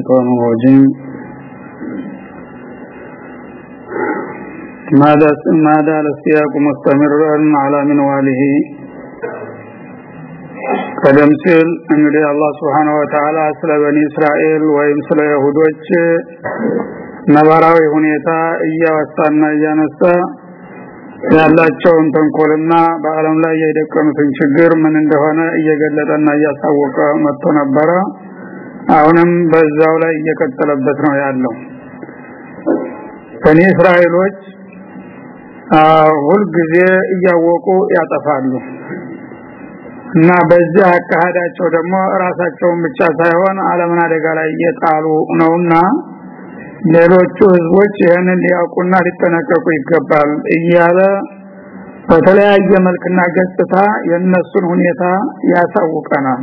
الشيطان الرجيم ماذا ماذا السياق مستمرا على منواله ቀደም ሲል እንግዲህ አላህ Subhanahu Wa Ta'ala ስለ በኒ እስራኤል ወይም ስለ ይሁዶች ነባራዊ ሁኔታ እያወሳና እያነሳ ያላቸውን ተንኮልና በአለም ላይ የደቀኑትን ችግር ምን እንደሆነ እየገለጠና እያሳወቀ መጥቶ ነበረ አሁንም በዛው ላይ እየቀጠለበት ነው ያለው። በኒ እስራኤሎች ሁል ጊዜ እያወቁ ያጠፋሉ። እና በዚህ አካሄዳቸው ደግሞ ራሳቸውን ብቻ ሳይሆን ዓለምን አደጋ ላይ እየጣሉ ነውና ሌሎቹ ህዝቦች ይህንን ሊያውቁና ሊጠነቀቁ ይገባል እያለ በተለያየ መልክና ገጽታ የነሱን ሁኔታ ያሳውቀናል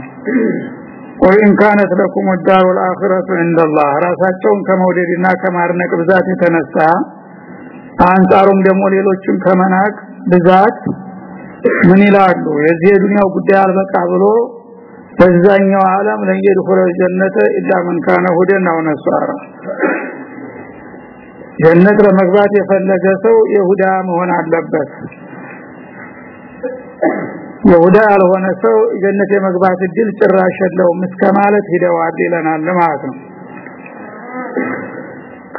ወይን ካነት ለኩም الدار الاخره عند الله ራሳቸውን ከመውደድና ከማርነቅ ብዛት የተነሳ አንጻሩም ደግሞ ሌሎችን ከመናቅ ብዛት ምን ይላሉ የዚህ የዱንያው ጉዳይ አልበቃ ብሎ በዛኛው ዓለም ለየድኹለ ጀነተ ኢላ መን ካነ ሁደን አው ነሳራ ጀነት ለመግባት የፈለገ ሰው ይሁዳ መሆን አለበት ይሁዳ ያልሆነ ሰው ጀነት የመግባት እድል ጭራሽ የለውም እስከ ማለት ሂደዋል ይለናል ማለት ነው።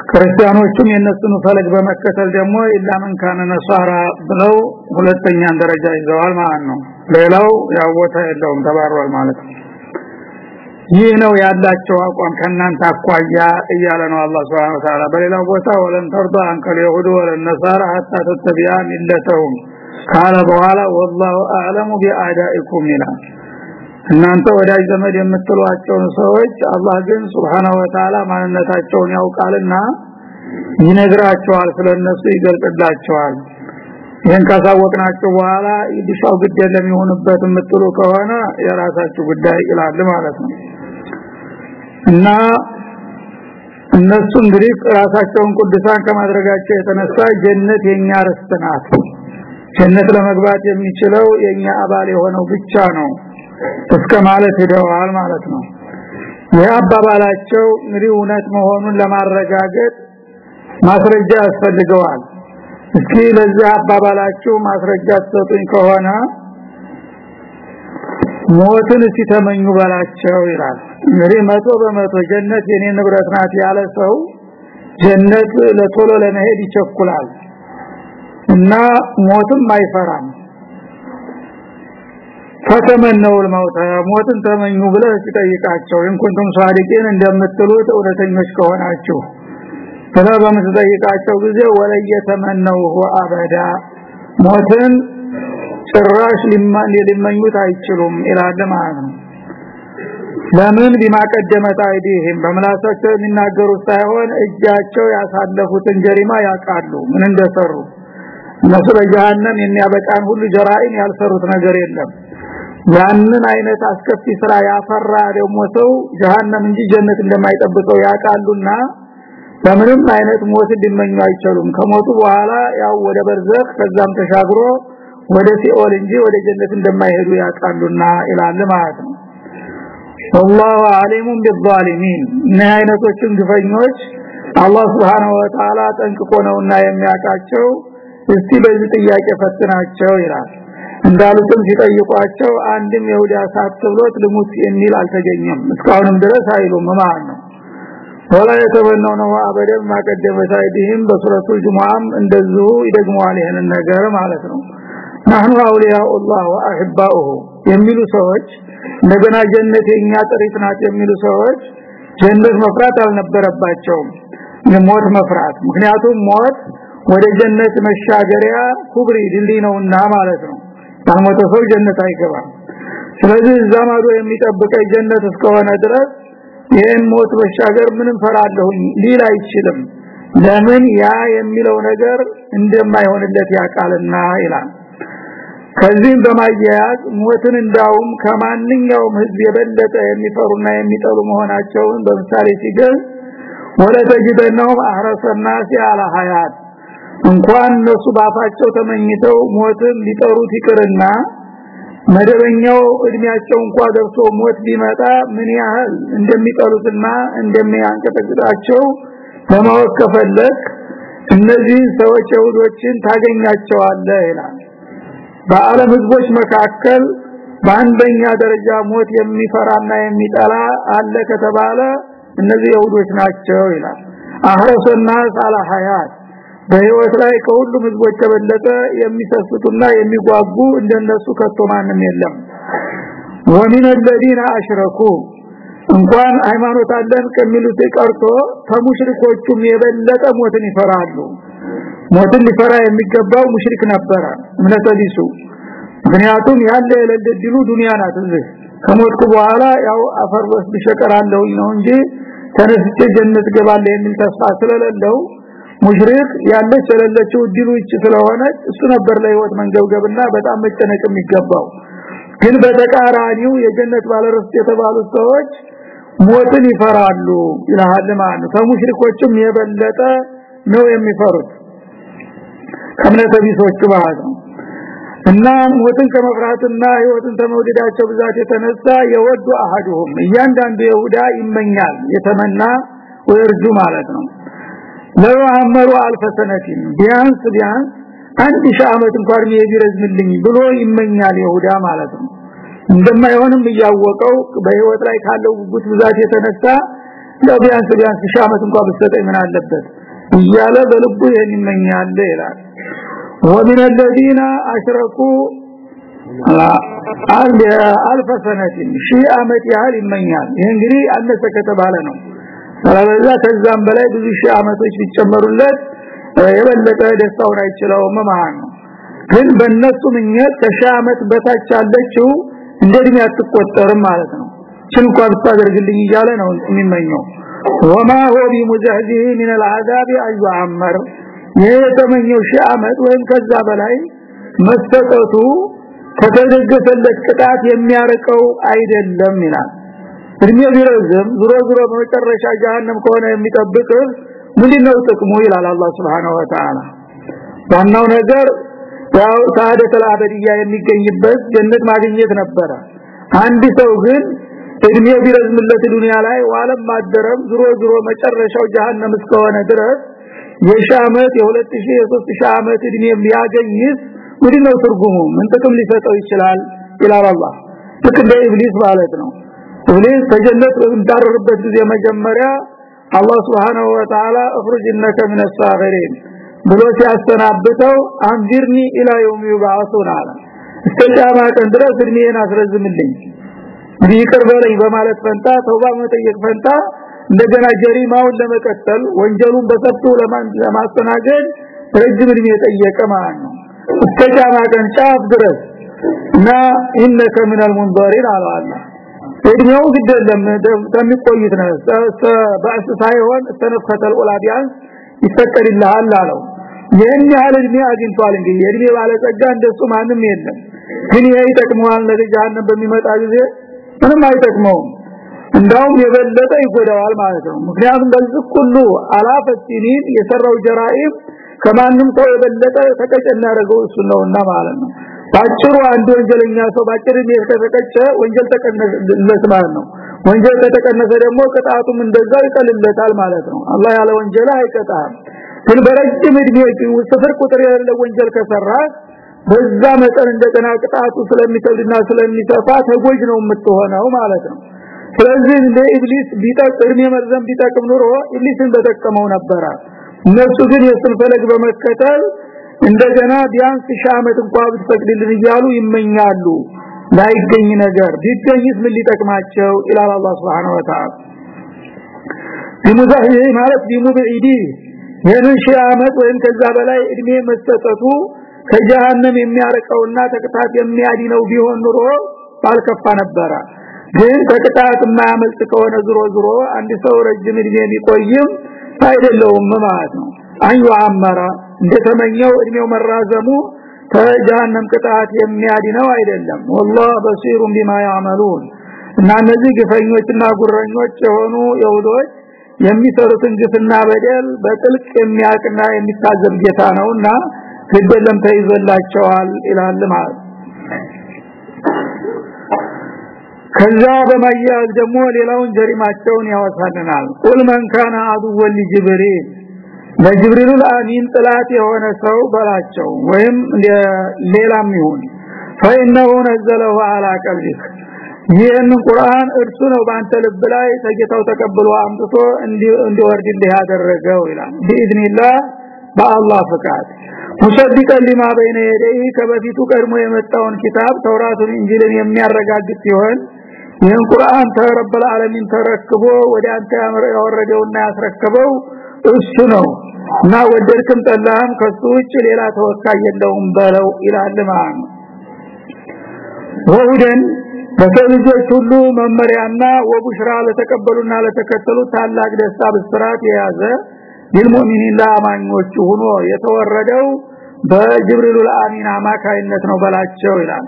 ክርስቲያኖቹም የነሱን ፈለግ በመከተል ደግሞ ኢላ ካነ ነሳራ ብለው ሁለተኛ ደረጃ ይዘዋል ማለት ነው። ሌላው ያው ቦታ የለውም ተባሯል ማለት ነው። ይህ ነው ያላቸው አቋም ከናንተ አቋያ እያለ ነው አላህ Subhanahu Wa በሌላው ቦታ ወለን ተርዳ አንከል ይሁዱ ወለን ነሳራ hatta ተተቢያ ሚለተውም ካለ በኋላ والله اعلم باعدائكم ይላል እናንተ ወዳጅ ዘመድ የምትሏቸውን ሰዎች አላህ ግን Subhanahu Wa Ta'ala ማንነታቸውን ያውቃልና ይነግራቸዋል ስለነሱ ይገልጽላቸዋል ይህን ካሳወቅናቸው በኋላ ይድሻው ግድ የለም ይሆንበት የምትሉ ከሆነ የራሳችሁ ጉዳይ ይላል ማለት ነው እና እነሱ እንግዲህ ራሳቸውን ቅዱሳን ከማድረጋቸው የተነሳ ጀነት የኛ ርስት ናት ጀነት ለመግባት የሚችለው የኛ አባል የሆነው ብቻ ነው። እስከ ማለት ሄደዋል ማለት ነው። ይህ አባባላቸው እንግዲህ እውነት መሆኑን ለማረጋገጥ ማስረጃ ያስፈልገዋል። እስኪ ለዚህ አባባላችሁ ማስረጃ ተሰጡኝ ከሆነ ሞትን ሲተመኙ በላቸው ይላል። እንግዲህ መቶ በመቶ ጀነት የኔ ንብረት ናት ያለ ሰው ጀነት ለቶሎ ለመሄድ ይቸኩላል እና ሞትም አይፈራም። ፈተመነውል መውታ ሞትን ተመኙ ብለ ትጠይቃቸው እንኩንቱም ሷዲቂን እንደምትሉት እውነተኞች ከሆናችሁ ብለህ በምትጠይቃቸው ጊዜ ወለየ ተመነው አበዳ ሞትን ጭራሽ ሊማን ሊመኙት አይችሉም ይላል ማለት ነው። ለምን? ቢማቀደመት አይዲህም። በመላሳቸው የሚናገሩት ሳይሆን እጃቸው ያሳለፉትን ጀሪማ ያቃሉ ምን እንደሰሩ? እነሱ ለጀሃነም የሚያበቃን ሁሉ ጀራኢም ያልሰሩት ነገር የለም ያንን አይነት አስከፊ ስራ ያፈራ ደግሞ ሰው ጀሃነም እንጂ ጀነት እንደማይጠብቀው ያውቃሉና በምንም አይነት ሞት ሊመኙ አይችሉም ከሞቱ በኋላ ያው ወደ በርዘኽ ከዛም ተሻግሮ ወደ ሲኦል እንጂ ወደ ጀነት እንደማይሄዱ ያውቃሉና ይላል ማለት ነው والله عليم بالظالمين እና አይነቶችን ግፈኞች አላህ Subhanahu Wa Ta'ala ጠንቅቆ ነውና የሚያውቃቸው እስቲ በዚህ ጥያቄ ፈትናቸው ይላል። እንዳሉትም ሲጠይቋቸው አንድም የሁዳ ሰዓት ተብሎት ልሙት የሚል አልተገኘም። እስካሁንም ድረስ አይሉም። ማለት ነው? ወላ የተበነው ነው። አበደም ማቀደመት አይዲህም በሱረቱል ጁሙአም እንደዚሁ ይደግመዋል ይህንን ነገር ማለት ነው። ናህኑ አውሊያኡላህ ወአህባኡሁ የሚሉ ሰዎች እንደገና ጀነት የኛ ጥሪት ናት የሚሉ ሰዎች ጀነት መፍራት አልነበረባቸውም። የሞት መፍራት ምክንያቱም ሞት ወደ ጀነት መሻገሪያ ኩብሪ ድልድይ ነውና ማለት ነው። ታሞተ ሰው ጀነት አይገባም። ስለዚህ ዘማዶ የሚጠብቀኝ ጀነት እስከሆነ ድረስ ይህን ሞት መሻገር ምንም ፈራለሁኝ ሊል አይችልም። ለምን ያ የሚለው ነገር እንደማይሆንለት ያቃልና ይላል። ከዚህም በማያያዝ ሞትን እንዳውም ከማንኛውም ህዝብ የበለጠ የሚፈሩና የሚጠሉ መሆናቸውን በምሳሌ ሲገልጽ ወለተጅደነውም አህረሰና ሲያላ ሀያት እንኳን እነሱ ባፋቸው ተመኝተው ሞትን ሊጠሩት ይቅርና መደበኛው እድሜያቸው እንኳን ደርሶ ሞት ቢመጣ ምን ያህል እንደሚጠሉትና እንደሚያንቀጠቅጣቸው ለማወቅ ከፈለክ እነዚህ ሰዎች ይሁዶችን ታገኛቸዋለህ ይላል። በአለም ህዝቦች መካከል በአንደኛ ደረጃ ሞት የሚፈራና የሚጠላ አለ ከተባለ እነዚህ ይሁዶች ናቸው ይላል። አህረሱና ሳላ ሀያት በህይወት ላይ ከሁሉም ህዝቦች የበለጠ የሚሰስቱና የሚጓጉ እንደነሱ ከቶ ማንም የለም ወሚን الذين اشركوا እንኳን ሃይማኖት አለን ከሚሉት ቀርቶ ከሙሽሪኮቹም የበለጠ ሞትን ይፈራሉ ሞትን ሊፈራ የሚገባው ሙሽሪክ ነበረ እምነተ ቢሱ ምክንያቱም ያለ የለደድሉ ዱንያ ናት እዚህ ከሞትኩ በኋላ ያው አፈር ወስድ ሸቀራለሁ ነው እንጂ ተነስቼ ጀነት ገባለሁ የሚል ተስፋ ስለሌለው ሙሽሪክ ያለች የሌለችው ዲሉ እቺ ስለሆነ እሱ ነበር ለህይወት መንገብገብና በጣም መጨነቅ የሚገባው። ግን በተቃራኒው የጀነት ባለርስት የተባሉ ሰዎች ሞትን ይፈራሉ ይላል ማለት ከሙሽሪኮችም የበለጠ ነው የሚፈሩት። ከእምነተ ቢሶቹ ማለት ነው። እና ሞትን ከመፍራትና ህይወትን ተመውደዳቸው ብዛት የተነሳ የወዱ አሐዱሁም እያንዳንዱ ይሁዳ ይመኛል የተመና ወርጁ ማለት ነው ለው አመሩ አልፈ ሰነቲን ቢያንስ ቢያንስ አንድ ሺህ ዓመት እንኳን የሚረዝምልኝ ብሎ ይመኛል ይሁዳ ማለት ነው እንደማይሆንም እያወቀው በህይወት ላይ ካለው ጉጉት ብዛት የተነሳ ያው ቢያንስ ቢያንስ ሺህ ዓመት እንኳን ብትሰጠኝ ምን አለበት እያለ በልቡ ይሄን ይመኛል ይላል ومن الذين اشركوا አልፈ ሰነቲን ሺህ ዓመት ያህል ይመኛል ይሄ እንግዲህ አነሰ ከተባለ ነው ስለዚህ ከዛም በላይ ብዙ ሺህ ዓመቶች ቢጨመሩለት የበለጠ ደስታውን አይችለውም ማለት ነው ግን በእነሱ ምኞት ከሺህ ዓመት በታች ያለችው እንደድሜ አትቆጠርም ማለት ነው ችንኳ ብታደርግልኝ እያለ ነው የሚመኘው وما هو بمزحزه من العذاب أن يعمر የተመኘው ሺህ ዓመት ወይም ከዛ በላይ መሰጠቱ ከተደገሰለት ቅጣት የሚያርቀው አይደለም ይላል እድሜ ቢረዝም ዙሮ ዙሮ በመጨረሻ ጀሃነም ከሆነ የሚጠብቅ ምንድነው ጥቅሙ ይላል አላህ Subhanahu Wa Ta'ala ዋናው ነገር ያው ሳደተል አበዲያ የሚገኝበት ጀነት ማግኘት ነበረ። አንድ ሰው ግን እድሜ ቢረዝምለት ዱንያ ላይ ዋለም ማደረም ዙሮ ዙሮ መጨረሻው ጀሃነም እስከሆነ ድረስ የሻመት የ2000 የ3000 ዓመት እድሜ ቢያገኝስ ምንድነው ትርጉሙ? ምን ጥቅም ሊሰጠው ይችላል? ይላል አላህ። ልክ እንደ ኢብሊስ ማለት ነው ኢብሊስ ተጀነት በሚዳረርበት ጊዜ መጀመሪያ አላህ Subhanahu Wa Ta'ala اخرج انك من الصاغرين ብሎ ሲያስተናብተው አንዚርኒ ኢላ የውም ይባሱን አለ እስከጃማ ቀን ድረስ እድሜን አስረዝምልኝ ይቅር በለኝ በማለት ፈንታ ተውባ መጠየቅ ፈንታ እንደገና ጀሪማውን ለመቀጠል ወንጀሉን በሰፊው ለማስተናገድ ረጅም እድሜ ጠየቀ ማለት ነው እስከጃማ ቀን ጫፍ ድረስ እና ኢነከ ምን المنظرين አለ አላህ እድሜው ግደለም ተሚቆይት ነው። በአስ ሳይሆን ተነፈተል ኡላቢያን ይፈቀድልሃል አለው። ይህን ያህል እድሜ አግኝቷል እንግዲህ። የእድሜ ባለጸጋ እንደሱ ማንም የለም። ግን ይሄ ይጠቅመዋል ነገ ጀሃነም በሚመጣ ጊዜ ምንም አይጠቅመውም። እንዳውም የበለጠ ይጎዳዋል ማለት ነው። ምክንያቱም በዚህ ሁሉ አላፈሲኒን የሰራው ጀራኢም ከማንም ሰው የበለጠ ተቀጨና ያደረገው እሱ ነውና ማለት ነው ባጭሩ አንድ ወንጀለኛ ሰው ባጭር ከተቀጨ ወንጀል ተቀነሰለት ማለት ነው። ወንጀል ከተቀነሰ ደግሞ ቅጣቱም እንደዛው ይቀልለታል ማለት ነው። አላህ ያለ ወንጀል አይቀጣም። ግን በረጅም እድሜ ስፍር ቁጥር የሌለው ወንጀል ከሰራ በዛ መጠን እንደገና ቅጣቱ ስለሚከብድና ስለሚሰፋ ተጎጅ ነው የምትሆነው ማለት ነው። ስለዚህ እንደ ኢብሊስ ቢጠቅም የመርዘም ቢጠቅም ኑሮ ኢብሊስን በጠቀመው ነበረ። እነሱ ግን የሱን ፈለግ በመከተል እንደገና ቢያንስ ሺህ ዓመት እንኳን ብትፈቅድልን እያሉ ይመኛሉ። ላይገኝ ነገር ቢገኝስ ምን ሊጠቅማቸው ኢላላ አላህ سبحانه وتعالى ማለት بمبعده ይህንን ሺህ ዓመት ወይም ከዛ በላይ እድሜ መሰጠቱ ከጀሃነም የሚያርቀውና ተቅጣት የሚያድነው ቢሆን ኑሮ ባልከፋ ነበረ። ግን ከቅጣት የማያመልጥ ከሆነ ዝሮ ዝሮ አንድ ሰው ረጅም እድሜ ቢቆይም አይደለውም ማለት ነው። አዩ አመራ እንደተመኘው እድሜው መራዘሙ ከጀሃነም ቅጣት የሚያድነው አይደለም والله بصير بما يعملون እና እነዚህ ግፈኞችና ጉረኞች የሆኑ የሁዶች የሚሰሩትን ግፍና በደል በጥልቅ የሚያውቅና የሚታዘብ ጌታ ነውና ግደለም ተይዞላቸዋል ይላል ማለት ከዛ በማያዝ ደግሞ ሌላውን ጀሪማቸውን ያወሳልናል ቁል መን ካነ አዱወ ሊጅብሪል ለጅብሪል አሚን ጥላት የሆነ ሰው በላቸው ወይም ሌላም ይሁን فإنه نزله على قلبك ይህን ቁርአን እርሱ ነው ባንተ ልብ ላይ ተጌታው ተቀብሎ አምጥቶ እንዲወርድልህ ያደረገው ይላል بإذنillah በአላህ ፍቃድ ሙሰዲቀን ሊማ በይነ የደይ ከበፊቱ ቀድሞ የመጣውን ኪታብ ተውራቱን እንጂልን የሚያረጋግጥ ሲሆን ይህን ቁርአን ተረበል ዓለሚን ተረክቦ ወደ አንተ ያወረደውና ያስረከበው እሱ ነው። እና ወደድክም ጠላህም ከሱ ውጭ ሌላ ተወካይ የለውም በለው ይላል ማለት ነው። ወሁደን በሰው ልጆች ሁሉ መመሪያና ወቡሽራ ለተቀበሉና ለተከተሉ ታላቅ ደስታ ብስራት የያዘ ለልሙእሚኒን ለአማኞቹ ሆኖ የተወረደው በጅብሪል አሚን አማካይነት ነው በላቸው ይላል።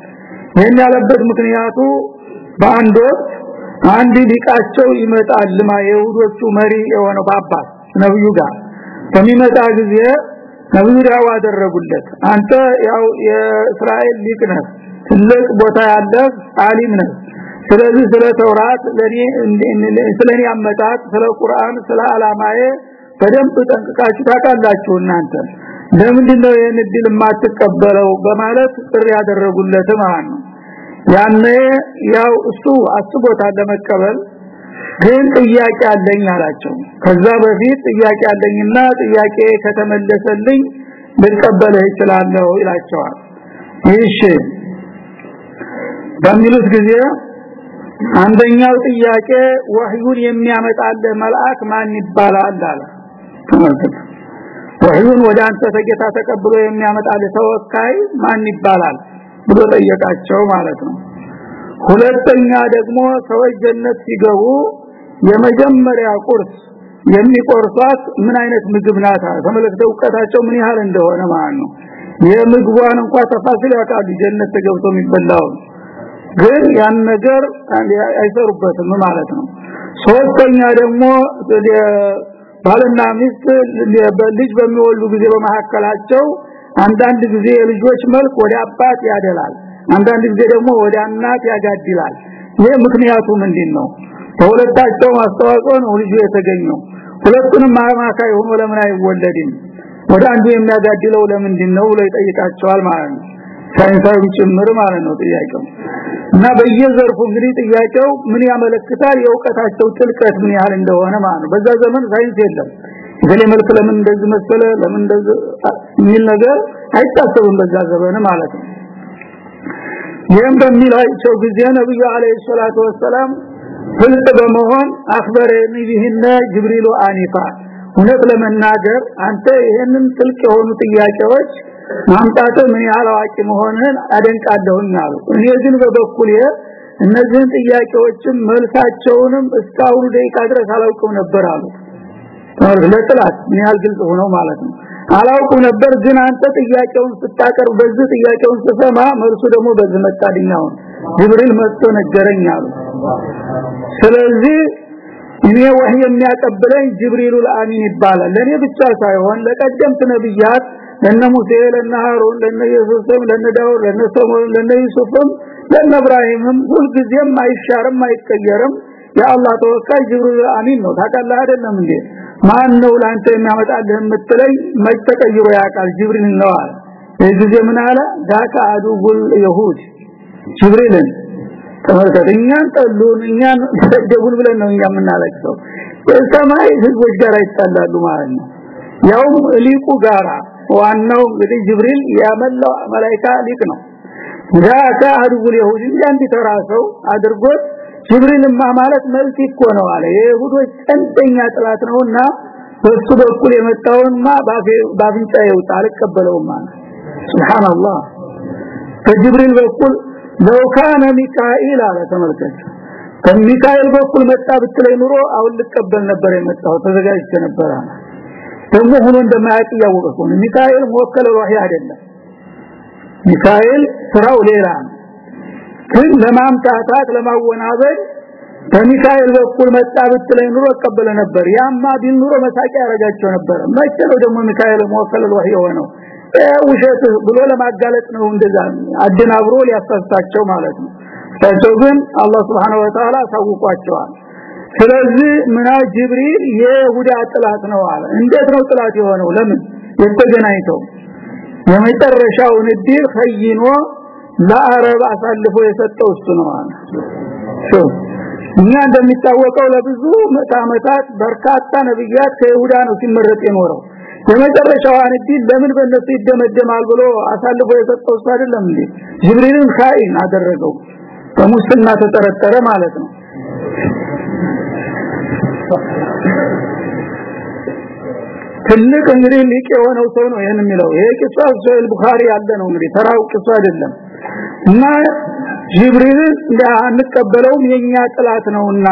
ይህን ያለበት ምክንያቱ በአንድ ወቅት አንድ ሊቃቸው ይመጣል። የይሁዶቹ መሪ የሆነው ባባስ ነብዩ ጋር። በሚመጣ ጊዜ ነብዩ ዳዋ አደረጉለት። አንተ ያው የእስራኤል ሊቅ ነህ ትልቅ ቦታ ያለ አሊም ነህ። ስለዚህ ስለ ተውራት ለኔ ስለኔ አመጣጥ ስለ ቁርአን ስለ አላማዬ በደንብ ጠንቅቃችሁ ታውቃላችሁ እናንተ። ለምንድነው ይሄን እድል የማትቀበለው? በማለት ጥሪ ያደረጉለት ማለት ነው። ያኔ ያው እሱ አስቦታል ለመቀበል ግን ጥያቄ አለኝ አላቸው። ከዛ በፊት ጥያቄ አለኝና ጥያቄ ከተመለሰልኝ ልቀበልህ እችላለሁ ይላቸዋል። እሺ በሚሉት ጊዜ አንደኛው ጥያቄ ወህዩን የሚያመጣልህ መልአክ ማን ይባላል አለ። ወህዩን ወደ አንተ ተጌታ ተቀብሎ የሚያመጣልህ ተወካይ ማን ይባላል ብሎ ጠየቃቸው ማለት ነው። ሁለተኛ ደግሞ ሰዎች ጀነት ሲገቡ የመጀመሪያ ቁርስ የሚቆርሷት ምን አይነት ምግብ ናት? ተመለከተ እውቀታቸው ምን ያህል እንደሆነ ማለት ነው። የምግቧን እንኳን ተፋሲል ያውቃሉ ጀነት ተገብቶ የሚበላው። ግን ያን ነገር አይሰሩበትም ማለት ነው። ሶስተኛ ደግሞ ባልና ሚስት ልጅ በሚወልዱ ጊዜ በመሐከላቸው አንዳንድ ጊዜ የልጆች መልክ ወደ አባት ያደላል። አንዳንድ ጊዜ ደግሞ ወደ እናት ያጋድላል። ይሄ ምክንያቱ ምንድነው በሁለታቸው አስተዋጽኦ ነው ልጁ የተገኘው። ሁለቱንም አማካይ ሆኖ ለምን አይወለድም? ወደ አንዱ የሚያጋድለው ለምንድን ነው ብሎ ይጠይቃቸዋል ማለት ነው። ሳይንሳዊ ጭምር ማለት ነው ጥያቄው። እና በየዘርፉ እንግዲህ ጥያቄው ምን ያመለክታል? የእውቀታቸው ጥልቀት ምን ያህል እንደሆነ ማለት ነው። በዛ ዘመን ሳይንስ የለም። ገሌ መልክ ለምን እንደዚህ መሰለ? ለምን እንደዚህ የሚል ነገር አይታሰብም በዛ ዘመን ማለት ነው። ይህም በሚላቸው ጊዜ ነብዩ አለይሂ ሰላቱ ወሰላም ፍልጥ በመሆን አክበረኒ ቢህነ ጅብሪሉ አኒፋ። እውነት ለመናገር አንተ ይሄንን ጥልቅ የሆኑ ጥያቄዎች ማምጣት ምን ያህል አዋቂ መሆንህን አደንቃለሁኝ አሉ። እኔ ግን በበኩሌ እነዚህን ጥያቄዎችም መልሳቸውንም እስካሁን ደቂቃ ድረስ አላውቅም ነበር አሉ። ለጥላት ምን ያህል ግልጽ ሆነው ማለት ነው አላውቁ ነበር። ግን አንተ ጥያቄውን ስታቀርብ በዚህ ጥያቄውን ስሰማ መልሱ ደግሞ በዚህ መጣልኛው ጅብሪል መጥቶ ነገረኝ ስለዚህ እኔ ወህይ የሚያቀብለኝ ጅብሪሉል አሚን ይባላል። ለኔ ብቻ ሳይሆን ለቀደምት ነብያት ለነ ሙሴ ለነ ሃሩን ለነ ኢየሱስም ለነ ዳውድ ለነ ሰሙኤል ለነ ዩሱፍም ለነ ኢብራሂምም ሁልጊዜም አይሻርም አይቀየርም። የአላህ ተወካይ ጅብሪል አሚን ነው። ታውቃለህ አይደለም እንዴ ማን ነው ላንተ የሚያመጣልህ የምትለኝ? መች ተቀይሮ ያውቃል? ጅብሪል ነው አለ የጊዜ ምን አለ? ዳካ አዱጉል ይሁድ ጅብሪልን ተመልከት። እኛን ጠሉን እኛን ሰደቡን ብለን ነው እኛ የምናለቅሰው። የሰማይ ህዝቦች ጋር ይጣላሉ ማለት ነው። ያው ሊቁ ጋራ ዋናው እንግዲህ ጅብሪል ያመላው መላእክታ ሊቅ ነው። ዛታ አድጉል ይሁዲ እንዲ ተራሰው አድርጎት ጅብሪልማ ማለት መልክ እኮ ነው አለ። የይሁዶች ጠንጠኛ ጥላት ነውና በሱ በኩል የመጣውንማ ባፍንጫ ይውጣ አልቀበለውም ሱብሃንአላህ። ከጅብሪል በኩል ለው ካነ ሚካኤል አለ። ተመልከቱ። ከሚካኤል በኩል መጣ ብትለይ ኑሮ አሁን ልቀበል ነበር የመጣው ተዘጋጅቼ ነበር ደግሞ ሆኖ እንደማያውቅ እያወቀ ነው። ሚካኤል ወከለ ወህይ አይደለም። ሚካኤል ስራው ሌላ ግን ለማምታታት ለማወናበል በሚካኤል በኩል መጣ ብትለይ ኑሮ ተቀበለ ነበር። ያማ ቢል ኑሮ መሳቂያ ያረጋቸው ነበር። መቼ ደግሞ ሚካኤል ወከለ ወህይ ሆነው ውሸት ብሎ ለማጋለጥ ነው እንደዛ አደናብሮ ሊያሳስታቸው ማለት ነው። ታቸው ግን አላህ Subhanahu Wa Ta'ala አሳውቋቸዋል። ስለዚህ ምና ጅብሪል የይሁዳ ጥላት ነው አለ። እንዴት ነው ጥላት የሆነው? ለምን? የተገናኝተው የመጨረሻውን እድል ኸይኖ ለአረብ አሳልፎ የሰጠው እሱ ነው እኛ እንደሚታወቀው ለብዙ ዓመታት በርካታ ነብያት ከይሁዳ ነው ሲመረጥ የኖረው። የመጨረሻዋን እድል ለምን በእነሱ ይደመደማል ብሎ አሳልፎ የሰጠው እሱ አይደለም እንዴ? ጅብሪልን ኻኢን አደረገው። በሙስና ተጠረጠረ ማለት ነው። ትልቅ እንግዲህ ሊቅ የሆነው ሰው ነው ይሄን የሚለው። ይሄ ቂሷ ሶሂህ ቡኻሪ ያለ ነው እንግዲህ ተራው ቂሷ አይደለም እና ጅብሪልን አንቀበለውም የኛ ጥላት ነውና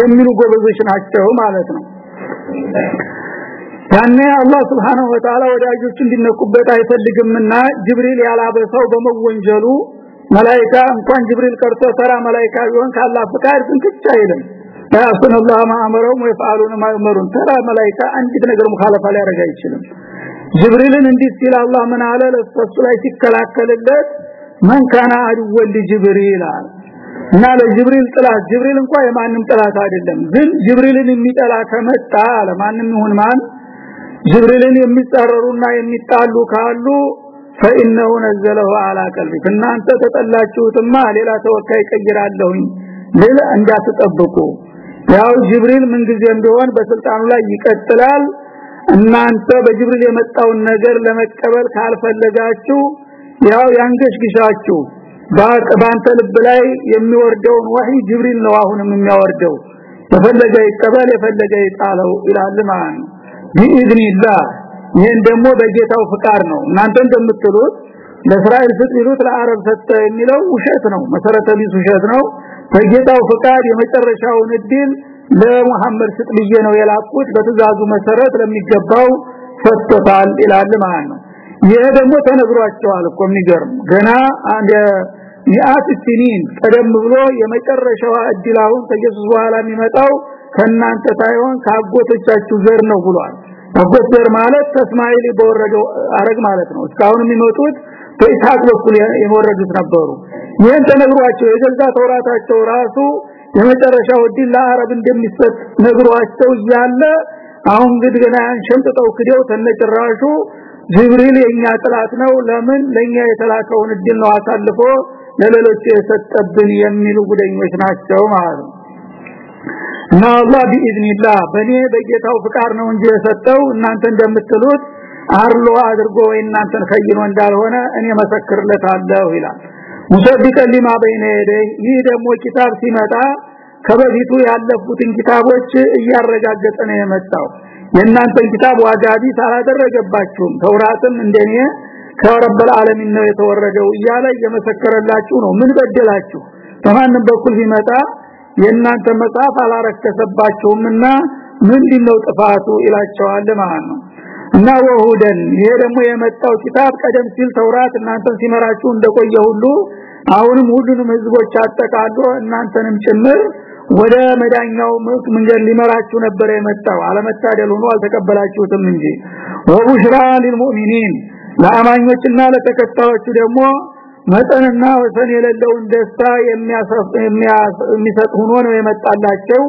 የሚሉ ጎበዞች ናቸው ማለት ነው። ያኔ አላህ Subhanahu Wa Ta'ala ወዳጆቹ እንዲነኩበት አይፈልግምና ጅብሪል ያላበሰው በመወንጀሉ መላእክታ እንኳን ጅብሪል ቀርቶ ተራ መላእክታ ቢሆን ካላህ ፍቃድ እንክቻ አይልም። ያሱን አላህ ማአመረውም ወይፋሉን ማይመሩን ተራ መላእክታ አንዲት ነገር ሙኻለፋ ሊያደርግ አይችልም። ጅብሪልን እንዲህ ሲል አላህ ምን አለ? ለሱ ላይ ሲከላከልለት ማን ካና አድወል ጅብሪል አለ እና ለጅብሪል ጥላት ጅብሪል እንኳን የማንም ጥላት አይደለም ግን ጅብሪልን የሚጠላ ከመጣ ለማንም ይሁን ማን ጅብሪልን የሚጻረሩና የሚጣሉ ካሉ فانه نزله على قلبك እናንተ ተጠላችሁትማ ሌላ ተወካይ ቀይራለሁኝ ሌላ እንዳትጠብቁ ያው ጅብሪል ምን ጊዜም ቢሆን በስልጣኑ ላይ ይቀጥላል እናንተ በጅብሪል የመጣውን ነገር ለመቀበል ካልፈለጋችሁ ያው ያንገሽግሻችሁ። ባንተ ልብ ላይ የሚወርደውን ወህይ ጅብሪል ነው አሁንም የሚያወርደው። የፈለገ ይቀበል የፈለገ ይጣለው ይላል ማለት ነው። ይሄን ደግሞ በጌታው ፍቃድ ነው። እናንተ እንደምትሉት ለእስራኤል ስትሉት ለአረብ ሰጠ የሚለው ውሸት ነው። መሰረተ ቢስ ውሸት ነው። በጌታው ፍቃድ የመጨረሻውን እድል ለሙሐመድ ስጥ ብዬ ነው የላኩት። በትእዛዙ መሰረት ለሚገባው ሰጥቶታል ይላል ማለት ነው ይሄ ደግሞ ተነግሯቸዋል እኮ የሚገርም ገና አንድ ሚአት ቀደም ብሎ የመጨረሻው እድል አሁን ከኢየሱስ በኋላ የሚመጣው ከናንተ ሳይሆን ካጎቶቻችሁ ዘር ነው ብሏል። አጎት ዘር ማለት ተስማኤል በወረደው አረግ ማለት ነው። እስካሁን የሚመጡት በኢስሐቅ በኩል የወረዱት ነበሩ። ይሄን ተነግሯቸው የገዛ ተውራታቸው ራሱ የመጨረሻው እድል ለአረብ እንደሚሰጥ ነግሯቸው እያለ አሁን እንግዲህ ገና ሸምጥጠው ክደው ተነጭራሹ ጅብሪል የኛ ጥላት ነው። ለምን? ለኛ የተላከውን እድል ነው አሳልፎ ለሌሎች የሰጠብን የሚሉ ጉደኞች ናቸው ማለት ነው። እና አላህ ቢኢዝኒላህ በኔ በጌታው ፍቃድ ነው እንጂ የሰጠው እናንተ እንደምትሉት አርሎ አድርጎ ወይ እናንተን ከይኖ እንዳልሆነ እኔ መሰክርለታለሁ ይላል። ሙሰዲቀ ሊማ በይነ የደይ። ይህ ደግሞ ኪታብ ሲመጣ ከበፊቱ ያለፉትን ኪታቦች እያረጋገጠ ነው የመጣው የእናንተን ኪታብ ዋጋቢ ሳላደረገባችሁም ተውራትም እንደኔ ከረበል ዓለሚን ነው የተወረደው እያለ እየመሰከረላችሁ ነው። ምን በደላችሁ? በማንም በኩል ቢመጣ የእናንተ መጽሐፍ አላረከሰባችሁምና ምንድነው ጥፋቱ ይላቸዋል ነው። እና ወሁደን ይሄ ደግሞ የመጣው ኪታብ ቀደም ሲል ተውራት እናንተን ሲመራችሁ እንደቆየ ሁሉ አሁንም ሁሉንም ህዝቦች አጠቃሎ እናንተንም ጭምር ወደ መዳኛው መንገድ ሊመራችሁ ነበር የመጣው። አለመታደል ሆኖ አልተቀበላችሁትም እንጂ። ወቡሽራ ሊልሙእሚኒን ለአማኞችና ለተከታዮቹ ደግሞ መጠንና ወሰን የሌለውን ደስታ የሚሰጥ ሆኖ ነው የመጣላቸው።